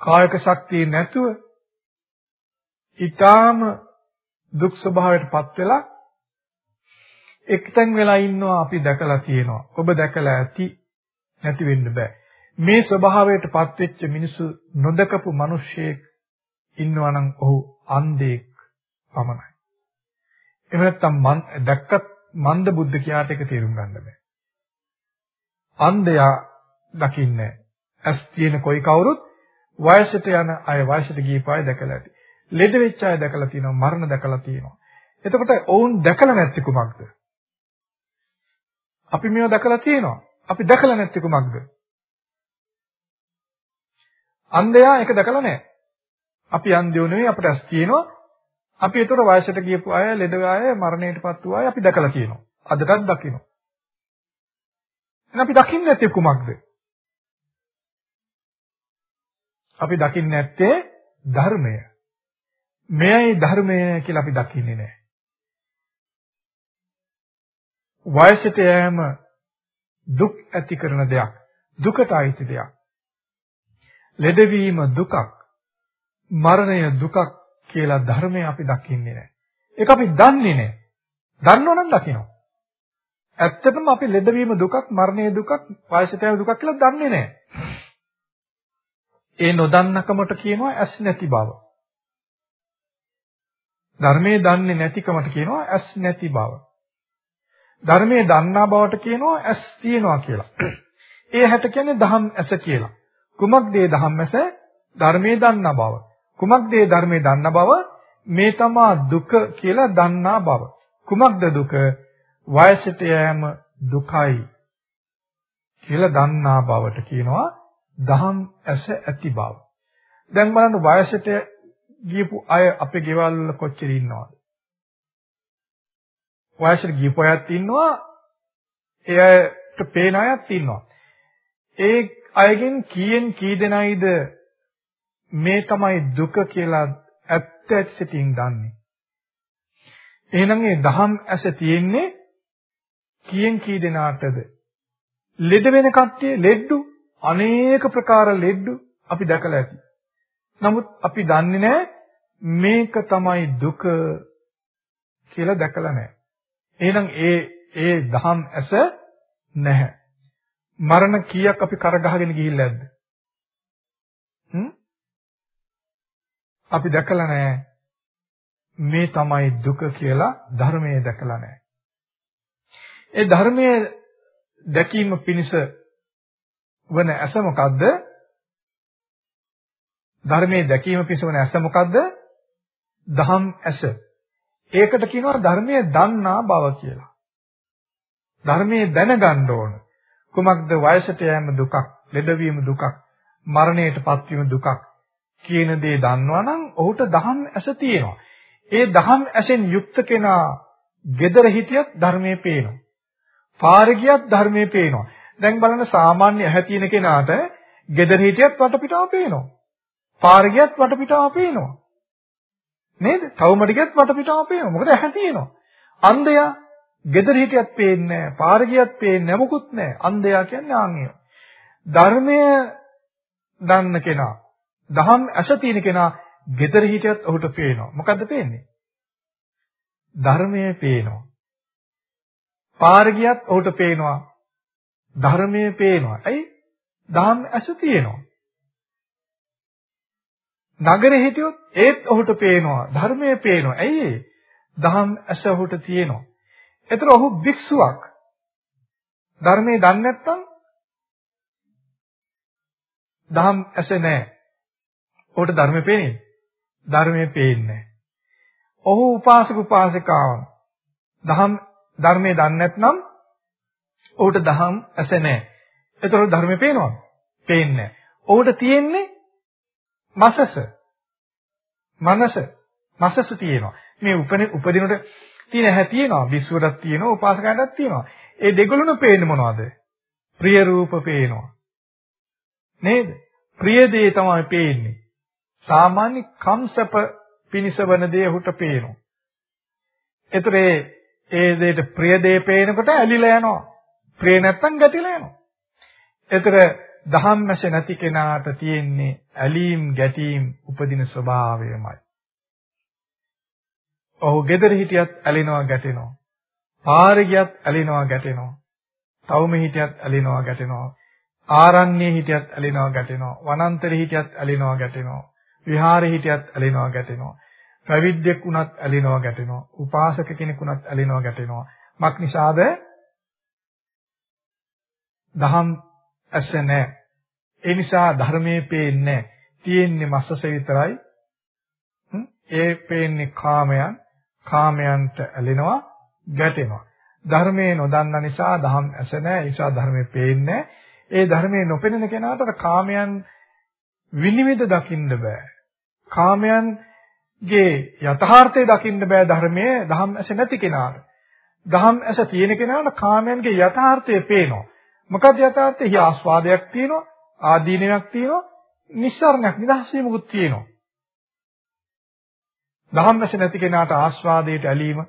කායක ශක්තිය නැතුව ඊටාම දුක් ස්වභාවයටපත් වෙලා එක්තෙන් වෙලා ඉන්නවා අපි දැකලා තියෙනවා. ඔබ දැකලා ඇති නැති වෙන්න බෑ. මේ ස්වභාවයටපත් වෙච්ච මිනිස්සු නොදකපු මිනිස්සෙක් ඉන්නවා නම් ඔහු අන්ධෙක් පමණයි. එහෙම නැත්නම් මන් දැක්කත් මන්ද බුද්ධ කියාට එක තේරුම් ගන්න බෑ. අන්ධයා දකින්නේ ඇස් තියෙන කොයි කවුරුත් වයසට යන අය වයසට ගියපු අය දැකලා ඇති. ලෙඩ වෙච්ච අය දැකලා තියෙනවා, මරණ දැකලා තියෙනවා. එතකොට ඔවුන් දැකලා නැති කුමක්ද? අපි මේව දැකලා තියෙනවා. අපි දැකලා නැති කුමක්ද? අන්ධයා ඒක දැකලා නැහැ. අපි අන්ධයෝ නෙවෙයි අපිට ඇස් තියෙනවා. අපි ඒතර වයසට ගියපු අය, ලෙඩ අය, මරණයටපත් වූ අය අපි දැකලා තියෙනවා. අදටත් දකිනවා. එහෙනම් අපි දකින්නේ නැත්තේ කුමක්ද? අපි දකින්නේ නැත්තේ ධර්මය. මෙයයි ධර්මය කියලා අපි දකින්නේ නැහැ. වයසට යෑම දුක් ඇති කරන දෙයක්. දුකට අයිති දෙයක්. ලෙඩවීම දුකක්. මරණය දුකක් කියලා ධර්මය අපි දකින්නේ නැහැ. ඒක අපි දන්නේ නැහැ. දන්නවනම් දකිනවා. ඇත්තටම අපි ලෙඩවීම දුකක්, මරණය දුකක්, වයසට යෑම දුකක් කියලා දන්නේ නැහැ. ඒ නොදන්නකමට කියනවා ඇස් නැති බව. ධර්මයේ දන්නේ නැතිකමට කියනවා ඇස් නැති බව. ධර්මයේ දන්නා බවට කියනවා ඇස් තියෙනවා කියලා. ඒ හැට කියන්නේ දහම් ඇස කියලා. කුමක්ද ඒ දහම් ඇස? ධර්මයේ දන්නා බව. කුමක්ද ඒ ධර්මයේ දන්නා බව? මේ තමා දුක කියලා දන්නා බව. කුමක්ද දුක? වයසට යෑම දුකයි කියලා දන්නා බවට කියනවා දහම් ඇස ඇති බව. දැන් බලන්න වයසට ගියපු අය අපේ ගෙවල් වල කොච්චර ඉන්නවද? වයසට ගියපු අයත් ඉන්නවා. ඒ අයට පේන අයත් ඉන්නවා. ඒ අයගෙන් කීයෙන් කී දෙනයිද මේ තමයි දුක කියලා ඇත්ත ඇත්තටින් දන්නේ. එහෙනම් මේ දහම් ඇස තියෙන්නේ කීයෙන් කී දෙනාටද? ලෙඩ වෙන කට්ටිය ලෙඩ්ඩු අනේක ප්‍රකාර ලෙඩ්ඩු අපි දැකලා ඇති. නමුත් අපි දන්නේ නැහැ මේක තමයි දුක කියලා දැකලා නැහැ. එහෙනම් ඒ ඒ දහම් ඇස නැහැ. මරණ කීයක් අපි කරගහගෙන ගිහිල්ලා ඇද්ද? හ්ම්? අපි දැකලා නැහැ. මේ තමයි දුක කියලා ධර්මයේ දැකලා නැහැ. ඒ ධර්මයේ දැකීම පිණිස වන ඇස මොකද්ද? ධර්මයේ දැකීම පිණිස වන ඇස මොකද්ද? දහම් ඇස. ඒකට කියනවා ධර්මයේ දන්නා බව කියලා. ධර්මයේ දැනගන්න ඕන. කුමක්ද වයසට යෑම දුකක්, ලෙඩවීම දුකක්, මරණයටපත් වීම දුකක් කියන දේ දන්නවනම් ඔහුට දහම් ඇස තියෙනවා. ඒ දහම් ඇසෙන් යුක්ත කෙනා gedara hitiyat ධර්මයේ පේනවා. පාරේ ගියත් ධර්මයේ පේනවා. දැන් බලන්න සාමාන්‍ය ඇහැ තියෙන කෙනාට gedara hitiyat වටපිටාව පේනවා. පාරේ ගියත් වටපිටාව පේනවා. නේද? තවමඩ ගියත් වටපිටාව පේනවා. මොකද ඇහැ තියෙනවා. අන්ධයා gedara hitiyat පේන්නේ නැහැ. පාරේ ගියත් පේන්නේ නැහැ. මොකුත් නැහැ. අන්ධයා කියන්නේ ආන්ගේ. ධර්මය දන්න කෙනා, දහම් ඇස තියෙන කෙනා gedara hitiyat ඔහුට පේනවා. මොකද්ද පේන්නේ? ධර්මයේ පේනවා. පාර ගියත් ඔහුට පේනවා. ධර්මයේ පේනවා. ඇයි? දහම් ඇස තියෙනවා. නගරේ හිටියොත් ඒත් ඔහුට පේනවා. ධර්මයේ පේනවා. ඇයි දහම් ඇස ඔහුට තියෙනවා. ඒතර ඔහු භික්ෂුවක්. ධර්මයේ දන්නේ නැත්නම් දහම් ඇස නැහැ. ඔහුට ධර්මයේ පේන්නේ. ධර්මයේ පේන්නේ ඔහු උපාසක උපාසිකාවන්. දහම් ධර්මයේ දන්නේ නැත්නම් ඔහුට දහම් ඇස නැහැ. ඒතකොට ධර්මයේ පේනවද? පේන්නේ නැහැ. ඔහුට තියෙන්නේ මසස. මනස. මසස තියෙනවා. මේ උපදිනට තියෙන හැ තියෙනවා. විශ්වරත් තියෙනවා, උපාසකයන්ටත් තියෙනවා. ඒ දෙගොල්ලම පේන්නේ මොනවද? ප්‍රිය රූප පේනවා. නේද? ප්‍රිය දේ තමයි පේන්නේ. සාමාන්‍ය කම්සප පිනිසවන දේ ඔහුට පේනවා. ඒතරේ ඒ දෙයට ප්‍රිය දේ පේනකොට ඇලිලා යනවා. ප්‍රිය නැත්තම් ගැටිලා යනවා. ඒතර දහම්මැෂ නැති කෙනාට තියෙන්නේ ඇලීම් ගැටීම් උපදින ස්වභාවයමයි. ඔහු gedara හිටියත් ඇලෙනවා ගැටෙනවා. පාරේ ගියත් ඇලෙනවා ගැටෙනවා. තවුමේ හිටියත් ඇලෙනවා ගැටෙනවා. ආරණ්‍යයේ හිටියත් ඇලෙනවා ගැටෙනවා. වනාන්තරයේ හිටියත් ඇලෙනවා ගැටෙනවා. විහාරයේ හිටියත් ඇලෙනවා ගැටෙනවා. පැවිද්දෙක් වුණත් ඇලෙනවා ගැටෙනවා. උපාසක කෙනෙක් වුණත් ඇලෙනවා ගැටෙනවා. මක් නිසාද? දහම් ඇස නැහැ. ඒ නිසා ධර්මයේ පේන්නේ තියෙන්නේ මස්සස විතරයි. ඒ පේන්නේ කාමයන්. කාමයන්ට ඇලෙනවා ගැටෙනවා. ධර්මයේ නොදන්න නිසා දහම් ඇස නැහැ. ඒ නිසා ධර්මයේ පේන්නේ ඒ ධර්මයේ නොපෙනෙන කෙනාට කාමයන් විනිවිද දකින්න බෑ. කාමයන්ගේ යථාර්ථය දකින්න බෑ ධර්මයේ දහම් ඇස නැති කෙනාට. දහම් ඇස තියෙන කෙනාට කාමයන්ගේ යථාර්ථය පේනවා. මොකද යථාර්ථය? හි ආස්වාදයක් තියෙනවා, ආදීනයක් තියෙනවා, නිස්සාරණයක් නිදහස් වීමකුත් තියෙනවා. දහම්නස නැති කෙනාට ආස්වාදයට ඇලීම,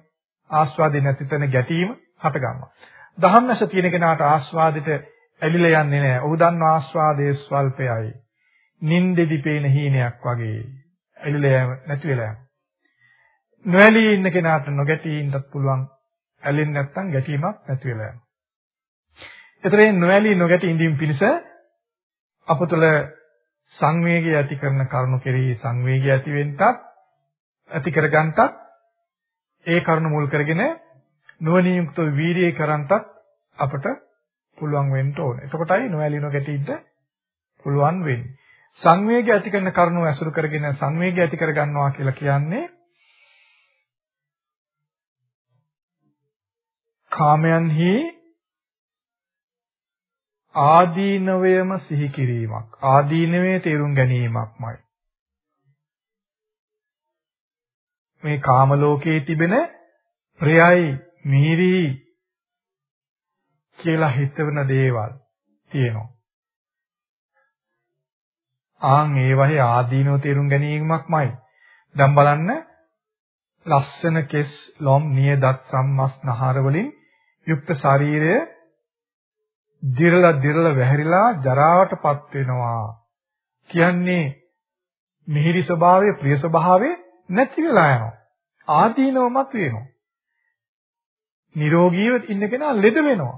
ආස්වාදේ නැති තැන ගැටීම හට ගන්නවා. දහම්නස තියෙන කෙනාට ආස්වාදයට ඇලිලා යන්නේ නැහැ. ඔහු දන්න ආස්වාදයේ ස්වල්පයයි. නින්දෙදි පේන හීනයක් වගේ. ඇලිලා නැති වෙලා යනවා. නොඇලී ඉන්න කෙනාට නොගැටී ඉන්නත් පුළුවන්. ඇලෙන්නේ නැත්නම් ගැටීමක් නැති වෙලා යනවා. ඒතරේ නොඇලී නොගැටී ඉඳීම පිණිස අප තුළ සංවේගය ඇති කරන කරුණු කෙරෙහි සංවේගය ඇති වෙන්නත් ඇති කරගන්නත් ඒ කරුණ මුල් කරගෙන නුවණින් යුක්ත වීර්යය කරන්ටත් අපට පුළුවන් වෙන්න ඕනේ. එතකොටයි නොඇලී නොගැටීන්න පුළුවන් වෙන්නේ. සංවේගය ඇති කරන කරුණු ඇසුරු කරගෙන සංවේගය ඇති කරගන්නවා කියලා කියන්නේ කාමයන්හි ආදීනවයම සිහි කිරීමක්. ආදීනවේ තේරුම් ගැනීමක්මයි. මේ කාම ලෝකයේ තිබෙන ප්‍රයයි මිහිරි කියලා හිතවන දේවල් තියෙනවා. ආන් ඒ වගේ ආදීනව තේරුම් ගැනීමක්මයි. දැන් බලන්න ලස්සන කෙස් ලොම් නියදත් සම්මස් නහර වලින් යුක්ත ශරීරය දිරලා දිරලා වැහැරිලා ජරාවටපත් වෙනවා. කියන්නේ මිහිරි ස්වභාවය ප්‍රිය ස්වභාවය නැති වෙලා යනවා. ආදීනවමත් වෙනවා නිරෝගීව ඉන්න කෙනා ලෙඩ වෙනවා.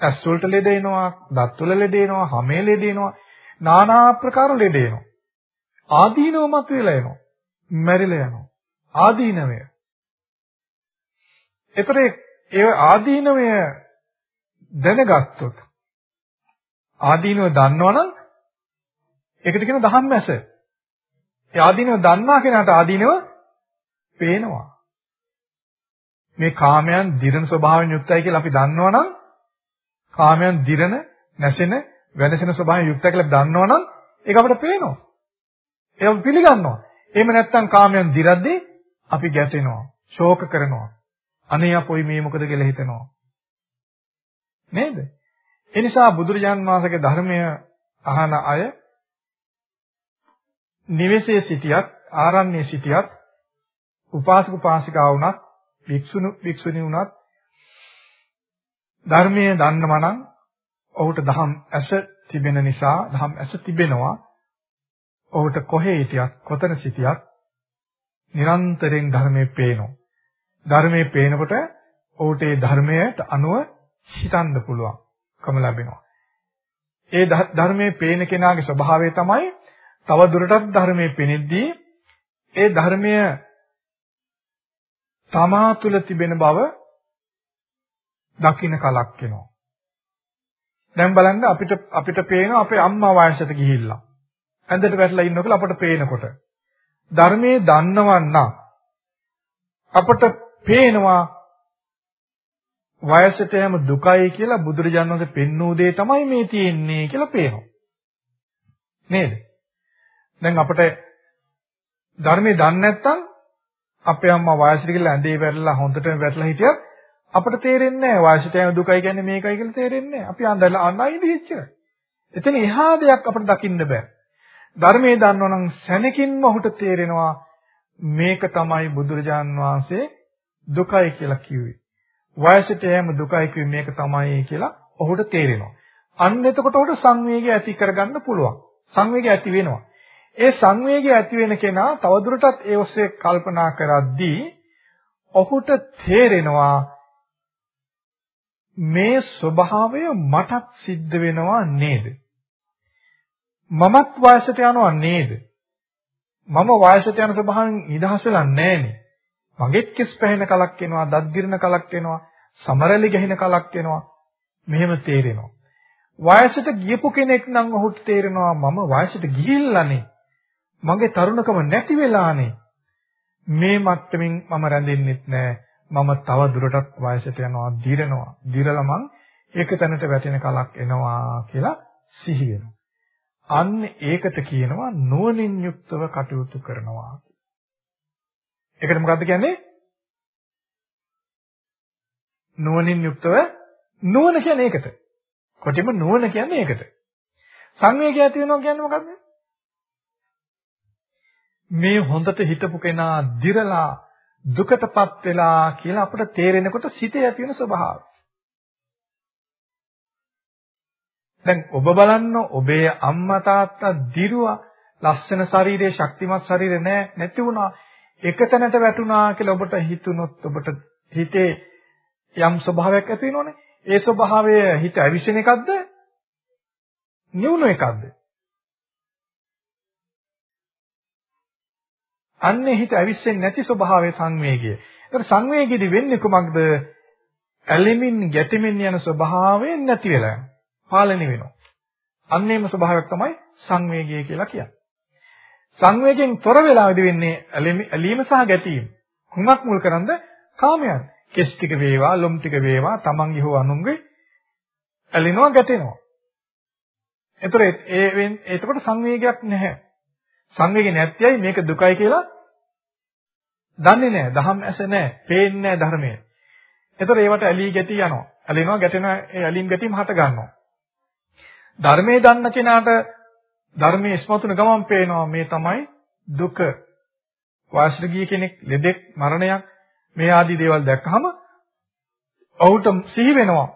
ඇස් වලට ලෙඩ එනවා දත් වල ලෙඩ එනවා හමේ ලෙඩ එනවා নানা ආකාර ලෙඩ එනවා. ආදීනවමත් වෙලා එනවා මැරිලා යනවා. ආදීනවය. ඒතරේ ඒ ආදීනවය දැනගත්තොත් ආදීනව දන්නවනම් ඒකට කියන ධම්මැස. ඒ ආදීනව දන්නා කෙනාට ආදීනව පේනවා. මේ කාමයන් දිරන ස්වභාවයෙන් යුක්තයි කියලා අපි දන්නවනම් කාමයන් දිරන, නැසෙන, වෙනසෙන ස්වභාවයෙන් යුක්තයි කියලා දන්නවනම් ඒක අපිට පේනවා. ඒක අපි පිළිගන්නවා. එහෙම නැත්නම් කාමයන් දිරද්දී අපි ගැටෙනවා, ශෝක කරනවා. අනේ අපොයි මේ මොකද කියලා හිතනවා. නේද? ඒ නිසා බුදුරජාන් වහන්සේගේ ධර්මය අහන අය නිවෙසේ සිටියත් ආරණ්‍යයේ සිටියත් උපාසක උපාසිකා වුණත් භික්ෂුණු භික්ෂුණී වුණත් ධර්මයේ දන්නම නම් ඔහුට දහම් ඇස තිබෙන නිසා දහම් ඇස තිබෙනවා ඔහුට කොහේ හිටියත් කොතන සිටියත් නිරන්තරයෙන් ධර්මයේ පේනවා ධර්මයේ පේනකොට ඔහුට ඒ ධර්මයට අනුව හිතන්න පුළුවන්කම ලැබෙනවා. ඒ ධර්මයේ පේන කෙනාගේ ස්වභාවය තමයි තව දුරටත් ධර්මයේ පෙනෙද්දී ඒ ධර්මය තමා තුළ තිබෙන බව දකින්න කලක් වෙනවා. දැන් බලන්න අපිට අපිට පේන අපේ අම්මා වයසට ගිහිල්ලා ඇඳට වැටලා ඉන්නකොට අපට පේනකොට ධර්මයේ දන්නවන්නා අපට පේනවා වයසට යෑම දුකයි කියලා බුදුරජාණන් වහන්සේ පෙන්වූ දේ තමයි මේ තියෙන්නේ කියලා පේනවා. නේද? දැන් අපිට ධර්මයේ දන්නේ නැත්නම් අපේ අම්මා වයසට ගිහලා ඇඳේ වැටලා හොඳටම වැටලා හිටියත් අපිට තේරෙන්නේ නැහැ වයසට යෑම දුකයි කියන්නේ මේකයි කියලා තේරෙන්නේ නැහැ. අපි අඳලා අනයිද හිච්චර. එතන එහා දෙයක් අපිට දකින්න බෑ. ධර්මයේ දන්නවනම් සැනකින්ම ඔහුට තේරෙනවා මේක තමයි බුදුරජාන් වහන්සේ දුකයි කියලා කිව්වේ. වයසට යෑම දුකයි කිව්වේ මේක තමයි කියලා ඔහුට තේරෙනවා. අන්න එතකොට ඔහුට සංවේගය ඇති කරගන්න පුළුවන්. සංවේගය ඇති වෙනවා. ඒ සංවේගය ඇති වෙන කෙනා තවදුරටත් ඒ ඔස්සේ කල්පනා කරද්දී ඔහුට තේරෙනවා මේ ස්වභාවය මටත් සිද්ධ වෙනවා නේද? මමත් වයසට යනවා නේද? මම වයසට යන ස්වභාවයෙන් නිදහස් වෙලා නැහනේ. මගෙත් කෙස් පැහෙන කලක් එනවා, දත් දිරන කලක් එනවා, සමරලි ගහින කලක් එනවා. මෙහෙම තේරෙනවා. වයසට ගියපු කෙනෙක් නම් ඔහුට තේරෙනවා මම වයසට ගිහිල්ලානේ. මගේ තරුණකම නැති වෙලානේ. මේ මට්ටමින් මම රැඳෙන්නෙත් නෑ. මම තව දුරටත් වයසට යනවා, දිරනවා. දිරලා මං ඒක තැනට වැටෙන කලක් එනවා කියලා සිහි වෙනවා. අන්න ඒකට කියනවා නුවණින් යුක්තව කටයුතු කරනවා. ඒකට මොකද්ද කියන්නේ? නුවණින් යුක්තව නුවණ කියන්නේ ඒකට. කොටිම නුවණ කියන්නේ ඒකට. සංවේගය ඇති වෙනවා කියන්නේ මොකද්ද? මේ හොඳට හිතපු කෙනා දිරලා දුකටපත් වෙලා කියලා අපිට තේරෙනකොට සිතේ ඇති වෙන ස්වභාවය. දැන් ඔබ බලන්න ඔබේ අම්මා තාත්තා දිරුවා ලස්සන ශරීරයේ ශක්තිමත් ශරීරේ නෑ නැති වුණා එකතැනට වැටුණා කියලා ඔබට හිතුනොත් ඔබට හිතේ යම් ස්වභාවයක් ඇති වෙනෝනේ ඒ ස්වභාවය හිත අවිෂණ එකක්ද නිවුණු එකක්ද අන්නේ හිත අවිස්සෙන්නේ නැති ස්වභාවයේ සංවේගය. ඒතර සංවේගයේදී වෙන්නේ කුමක්ද? ඇලෙමින් ගැටෙමින් යන ස්වභාවයෙන් නැති වෙලා යනවා. පාලනය වෙනවා. අන්නේම ස්වභාවයක් තමයි සංවේගය කියලා කියන්නේ. සංවේගයෙන් තොර වෙලාවෙදි වෙන්නේ ඇලීම සහ ගැටීම. කුමක් මුල් කරන්ද? කාමයන්. කෙස් ටික වේවා, ලොම් ටික වේවා, තමන්ගේ හෝ අනුන්ගේ ඇලෙනවා ගැටෙනවා. ඒතර ඒ එතකොට සංවේගයක් නැහැ. සංවේගය නැත්‍යයි මේක දුකයි කියලා දන්නේ නැහැ. දහම් ඇස නැහැ. පේන්නේ නැහැ ධර්මය. ඒතර ඒවට ඇලී ගැටි යනවා. ඇලෙනවා ගැටෙනවා ඒ ඇලීම් ගැටීම් හට ගන්නවා. ධර්මයේ දන්න කෙනාට ධර්මයේ ඉස්මතුන ගමන් පේනවා මේ තමයි දුක. වාසිර ගිය කෙනෙක් ලෙඩෙක් මරණයක් මේ ආදී දේවල් දැක්කහම ඔහුට සිහි වෙනවා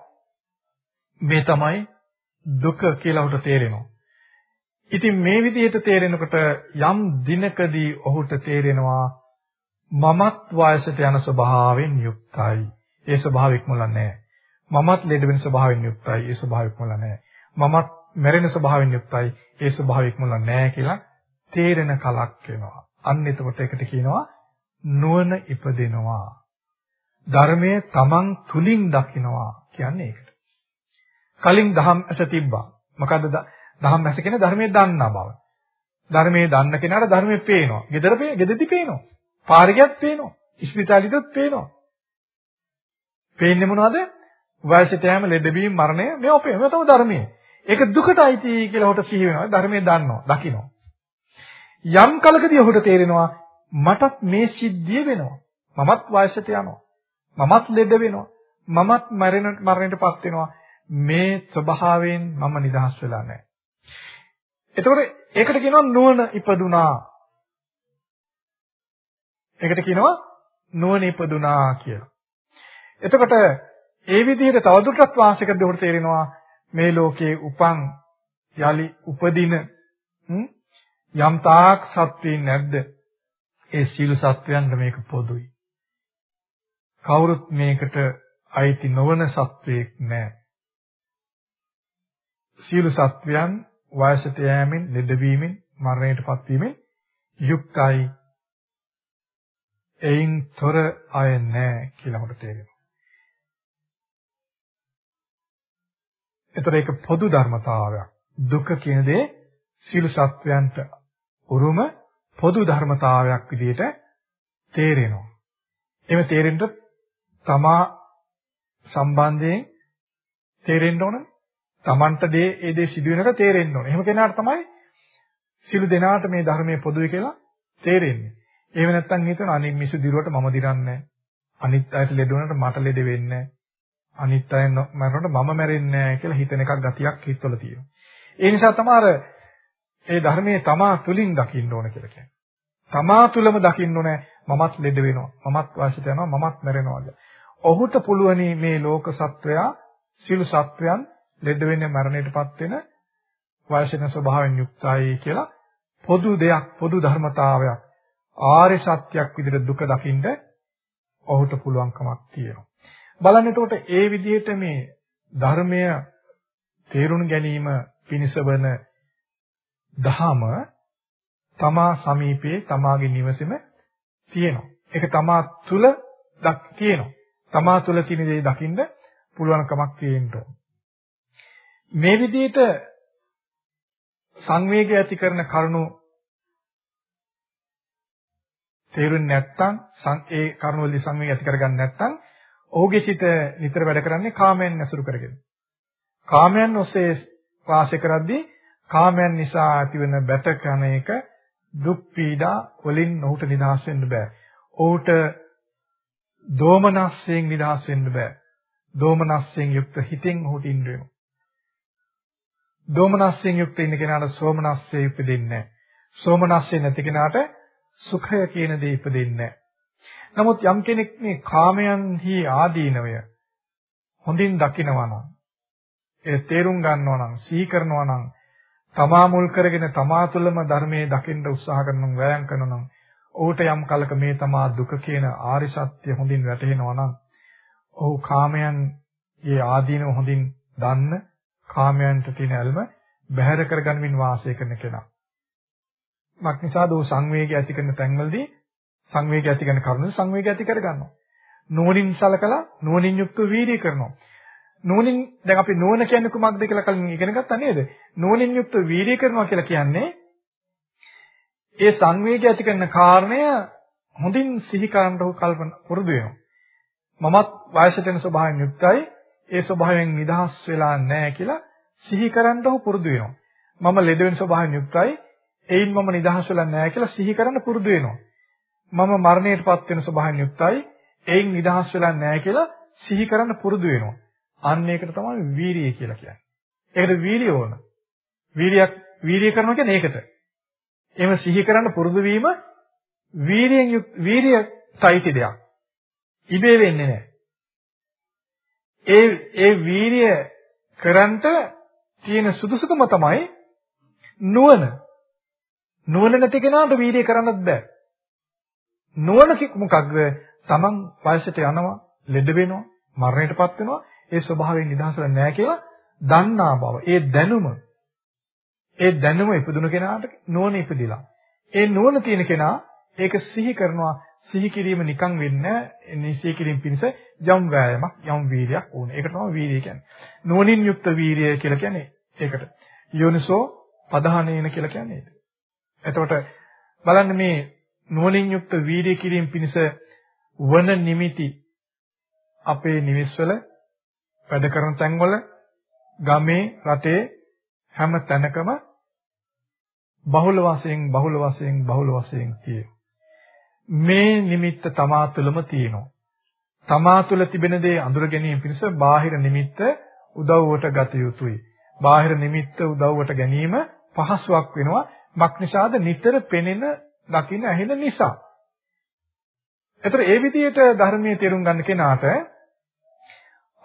මේ තමයි දුක කියලා ඔහුට තේරෙනවා. ඉතින් මේ විදිහට තේරෙනකොට යම් දිනකදී ඔහුට තේරෙනවා මමත් වයසට යන ස්වභාවයෙන් යුක්තයි. ඒ ස්වභාවෙක් මුල නැහැ. මමත් ලෙඩ වෙන ස්වභාවයෙන් යුක්තයි. ඒ ස්වභාවෙක් මුල නැහැ. මමත් මැරෙන ස්වභාවයෙන් යුක්තයි. ඒ ස්වභාවෙක් මුල නැහැ කියලා තේරෙන කලක් වෙනවා. අන්න එතකොට ඒකට කියනවා නුවණ ඉපදෙනවා. ධර්මයේ තමන් තුලින් දකිනවා කියන්නේ ඒකට. කලින් දහම් ඇස තිබ්බා. මොකද්ද දහම් ඇස කියන ධර්මයේ දන්නා බව. ධර්මයේ දන්න කෙනාට ධර්මයේ පේනවා. gedara පේ gededi පේනවා. පාරිගයත් පේනවා. ඉස්පිතාලියටත් පේනවා. පේන්නේ මොනවද? වයසට යෑම, ලෙඩබීම, මරණය මේ ඔපේ. මේ තමයි ධර්මයේ. ඒක දුකටයි කියලා ඔහුට සිහි වෙනවා. ධර්මයේ දන්නවා, දකිනවා. යම් කලකදී ඔහුට තේරෙනවා මටත් මේ සිද්ධිය වෙනවා. මමත් වයසට යනවා. මමත් ලෙඩ වෙනවා. මමත් මරණ මරණයටපත් වෙනවා. මේ ස්වභාවයෙන් මම නිදහස් වෙලා නැහැ. එතකොට ඒකට කියනවා නුවණ ඉපදුනා. ඒකට කියනවා නුවණ ඉපදුනා කියලා. එතකොට ඒ විදිහට තවදුරටත් වාසිකද උඩ තේරෙනවා මේ ලෝකේ උපන් යලි උපදින යම් තාක් සත්වීන් නැද්ද? ඒ සීල සත්වයන්ට මේක පොදුයි. කවුරුත් මේකට අයිති නොවන සත්වයක් නැහැ. සීල සත්වයන් වයසට යෑමෙන්, ලෙඩවීමෙන්, මරණයටපත් වීමෙන් යුක්තයි. එයින් තොර අය නැහැ කියලා මට තේරෙනවා. ඒතර ඒක පොදු ධර්මතාවයක්. දුක කියන දේ සියලු සත්වයන්ට උරුම පොදු ධර්මතාවයක් විදිහට තේරෙනවා. එහෙම තේරෙන්න තමා සම්බන්ධයෙන් තේරෙන්න ඕන Tamanට දේ ඒ දේ සිදු වෙනකොට තේරෙන්න ඕනේ. එහෙම කෙනාට තමයි සිළු දෙනාට මේ ධර්මයේ පොදුයි කියලා තේරෙන්නේ. එහෙම නැත්නම් හිතන අනිත් මිසු දිරුවට මම දිරන්නේ අනිත් අයට ලෙඩ වුණාට මට ලෙඩ වෙන්නේ අනිත් අය මරනකොට මම මැරෙන්නේ කියලා හිතන එකක් ගතියක් හිතවල තියෙනවා. ඒ නිසා තමයි ඒ ධර්මයේ තමා තුලින් දකින්න ඕන කියලා කියන්නේ. තමා තුළම දකින්න ඕනේ මමත් ලෙඩ වෙනවා. මමත් වාසිත යනවා. මමත් මැරෙනවා ඔහුට පුළුවනි මේ ලෝක සත්වයා සියලු සත්වයන් ලෙඩ වෙන්නේ මරණයටපත් වෙන වාසින ස්වභාවයෙන් යුක්තයි කියලා පොදු දෙයක් පොදු ධර්මතාවයක් ආර්ය සත්‍යයක් විදිහට දුක දකින්න ඔහුට පුළුවන්කමක් තියෙනවා. බලන්න එතකොට ඒ විදිහට මේ ධර්මය තේරුම් ගැනීම පිණිස වන දහම තමා සමීපයේ තමාගේ නිවසේම තියෙනවා. ඒක තමා තුල තියෙනවා. තමා තුල තියෙන දේ දකින්න පුළුවන්කමක් තියෙන්න මේ විදිහට සංවේගය ඇති කරන කරුණු තේරුම් නැත්නම් ඒ කරුණවලදී සංවේගය ඇති කරගන්න නැත්නම් ඔහුගේ සිත නිතර වැඩ කරන්නේ කාමයන් ඇසුරු කරගෙන. කාමයන් ඔස්සේ වාසය කරද්දී කාමයන් නිසා ඇතිවන බැට කන එක දුක් පීඩා වලින් ඔහුට නිදහස් වෙන්න බෑ. ඔහුට දෝමනස්යෙන් නිදහස් වෙන්න බෑ. දෝමනස්යෙන් යුක්ත හිතෙන් ඔහුට ඉන්න වෙනවා. දෝමනස්යෙන් යුක්ත ඉන්න කෙනාට සෝමනස්සේ ඉපදෙන්නේ නැහැ. සෝමනස්සේ නැති කෙනාට සුඛය කියන දේ ඉපදෙන්නේ නැහැ. නමුත් යම් කෙනෙක් මේ කාමයන්හි ආදීනවය හොඳින් දකිනවා නම් ඒ තේරුම් ගන්නවා නම් සිහි කරනවා නම් තමා මුල් කරගෙන තමා තුළම ධර්මයේ දකින්න උත්සාහ කරනවා වෑයම් කරනවා නම් ඔහුට යම් කලක මේ තමා දුක කියන ආරි සත්‍ය හොඳින් වැටහෙනවා නම් ඔහු කාමයන්ගේ ආදීනව හොඳින් දන්න කාමයන්ට තියෙන ඇල්ම බැහැර කරගනිමින් වාසය කරන කෙනා. මක්නිසාද ਉਹ සංවේගය ඇති කරන තැන්වලදී සංවේගය ඇති කරන කරුණු සංවේගය ඇති කරගන්නවා. නුවණින් සලකලා නුවණින් යුක්ත වීර්ය කරනවා. නුවණින් දැන් අපි නුවණ කියන්නේ කුමක්ද කියලා කලින් ඉගෙන ගත්තා නේද? නුවණින් යුක්ත වීර්ය කරනවා කියලා කියන්නේ ඒ සංවේගය ඇති කරන කාරණය හොඳින් සිහි කරන්න උ කල්පන පුරුදු වෙනවා. මමත් වයසට යන ස්වභාවයෙන් යුක්තයි. ඒ ස්වභාවයෙන් නිදහස් වෙලා නැහැ කියලා සිහි කරන්න උ පුරුදු වෙනවා. මම ලෙඩ වෙන ස්වභාවයෙන් යුක්තයි. එයින් මම නිදහස් වෙලා නැහැ කියලා සිහි කරන්න පුරුදු වෙනවා. මම මරණයටපත් වෙන ස්වභාවයෙන් යුක්තයි. එයින් නිදහස් වෙලා නැහැ කියලා සිහි කරන්න පුරුදු වෙනවා. අන්න ඒකට තමයි වීරිය කියලා කියන්නේ. ඒකට වීරිය ඕන. වීරියක් වීරිය කරනවා කියන්නේ ඒකට. එහෙම සිහි කරන්න පුරුදු වීම වීරියෙන් වීරිය තයිති දෙයක්. ඉබේ වෙන්නේ නැහැ. ඒ ඒ වීරිය කරන්ට තියෙන සුදුසුකම තමයි නුවණ. නුවණ නැති කෙනාට වීරිය කරන්නත් බෑ. නුවණ මොකක්ද? Taman වයසට යනවා, ලෙඩ වෙනවා, මරණයටපත් වෙනවා. ඒ ස්වභාවයෙන් නිදහසල නැහැ කියලා දන්නා බව. ඒ දැනුම ඒ දැනුම ඉපදුන කෙනාට නුවණ ඉපදිලා. ඒ නුවණ තියෙන කෙනා ඒක සිහි කරනවා සිහි කිරීම නිකන් වෙන්නේ නැහැ. සිහි කිරීම පිණිස යම් වෑයමක් යම් වීර්යයක් ඕනේ. ඒක තමයි වීර්යය කියන්නේ. නුවණින් යුක්ත වීර්යය කියලා කියන්නේ ඒකට. යෝනිසෝ පදහනේන කියලා කියන්නේ ඒක. එතකොට බලන්න මේ නුවණින් යුක්ත වීර්ය කිරීම පිණිස වන නිමිති අපේ නිවෙස්වල වැඩ කරන තැන්වල ගමේ රටේ හැම තැනකම බහුල වශයෙන් බහුල වශයෙන් බහුල වශයෙන් තියෙනවා. මේ නිමිත්ත තමා තුළම තියෙනවා. තමා තුළ තිබෙන දේ අඳුර ගැනීම පිණිස බාහිර නිමිත්ත උදව්වට ගත යුතුයි. බාහිර නිමිත්ත උදව්වට ගැනීම පහසුවක් වෙනවා. මක්නිසාද නිතර පෙනෙන දකින්න ඇහෙන නිසා. ඒතර ඒ විදිහට ධර්මයේ තේරුම් ගන්න කෙනාට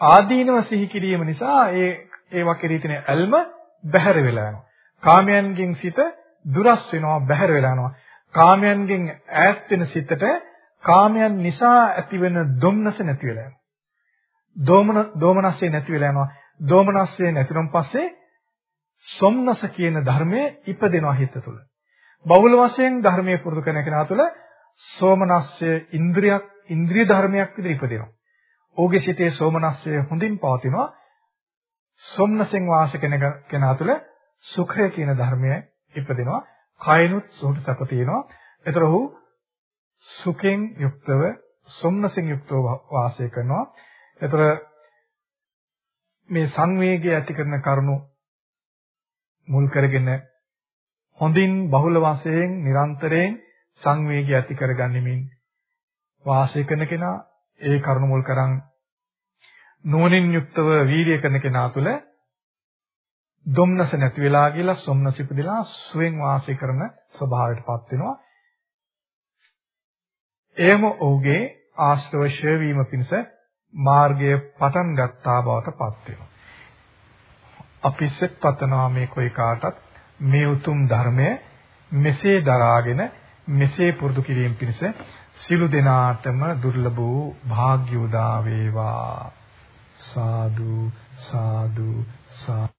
ආදීනව සිහි කිරීම නිසා ඒ ඒවා කෙරෙහි තියෙන ඇල්ම බැහැර වෙලා යනවා. කාමයන්ගෙන් සිත දුරස් වෙනවා බැහැර වෙලා යනවා. කාමයන්ගෙන් ඈත් වෙන සිතට කාමයන් නිසා ඇතිවෙන දුම්නස නැති වෙලා යනවා. දෝමන දෝමනස්සේ නැති වෙලා යනවා. දෝමනස්සේ නැතිනම් පස්සේ සොම්නස කියන ධර්මයේ ඉපදෙනවා හිත තුළ. බහුල වශයෙන් ධර්මයේ පුරුදු කරන කෙනා තුළ සෝමනස්ය ඉන්ද්‍රියක් ඉන්ද්‍රිය ධර්මයක් විදිහට ඉපදෙනවා. ඔහුගේ සිතේ සෝමනස්ය හොඳින් පවතිනවා. සොම්නසෙන් වාසය කරන කෙනා තුළ සුඛය කියන ධර්මය ඉපදෙනවා. කයනුත් සුහට සැප තියෙනවා. ඒතර ඔහු සුඛෙන් යුක්තව සොම්නසෙන් යුක්තව වාසය කරනවා. ඒතර මේ සංවේගය ඇති කරන කරුණු මුල් කරගෙන හොඳින් බහුල වශයෙන් නිරන්තරයෙන් සංවේගය ඇති කරගන්නෙමින් වාසය කරන කෙනා ඒ කරුණ මුල් කරන් නුවණින් යුක්තව වීර්ය කරන කෙනා තුළ දුම්නස නැති වෙලා කියලා සොම්නස ඉපදලා සුවෙන් වාසය කරන ස්වභාවයටපත් වෙනවා. එයම ඔහුගේ ආශ්‍රව ෂය වීම පිණිස මාර්ගය පටන් ගත්තා බවට පත් වෙනවා. අපි සෙත් පතනවා මේ කොයි කාටත් මේ උතුම් ධර්මය මෙසේ දරාගෙන මෙසේ පුරුදු කිරීම පිණිස සිළු දෙනාටම දුර්ලභ වූ වාග්ය උදා වේවා. සාදු සාදු සාදු.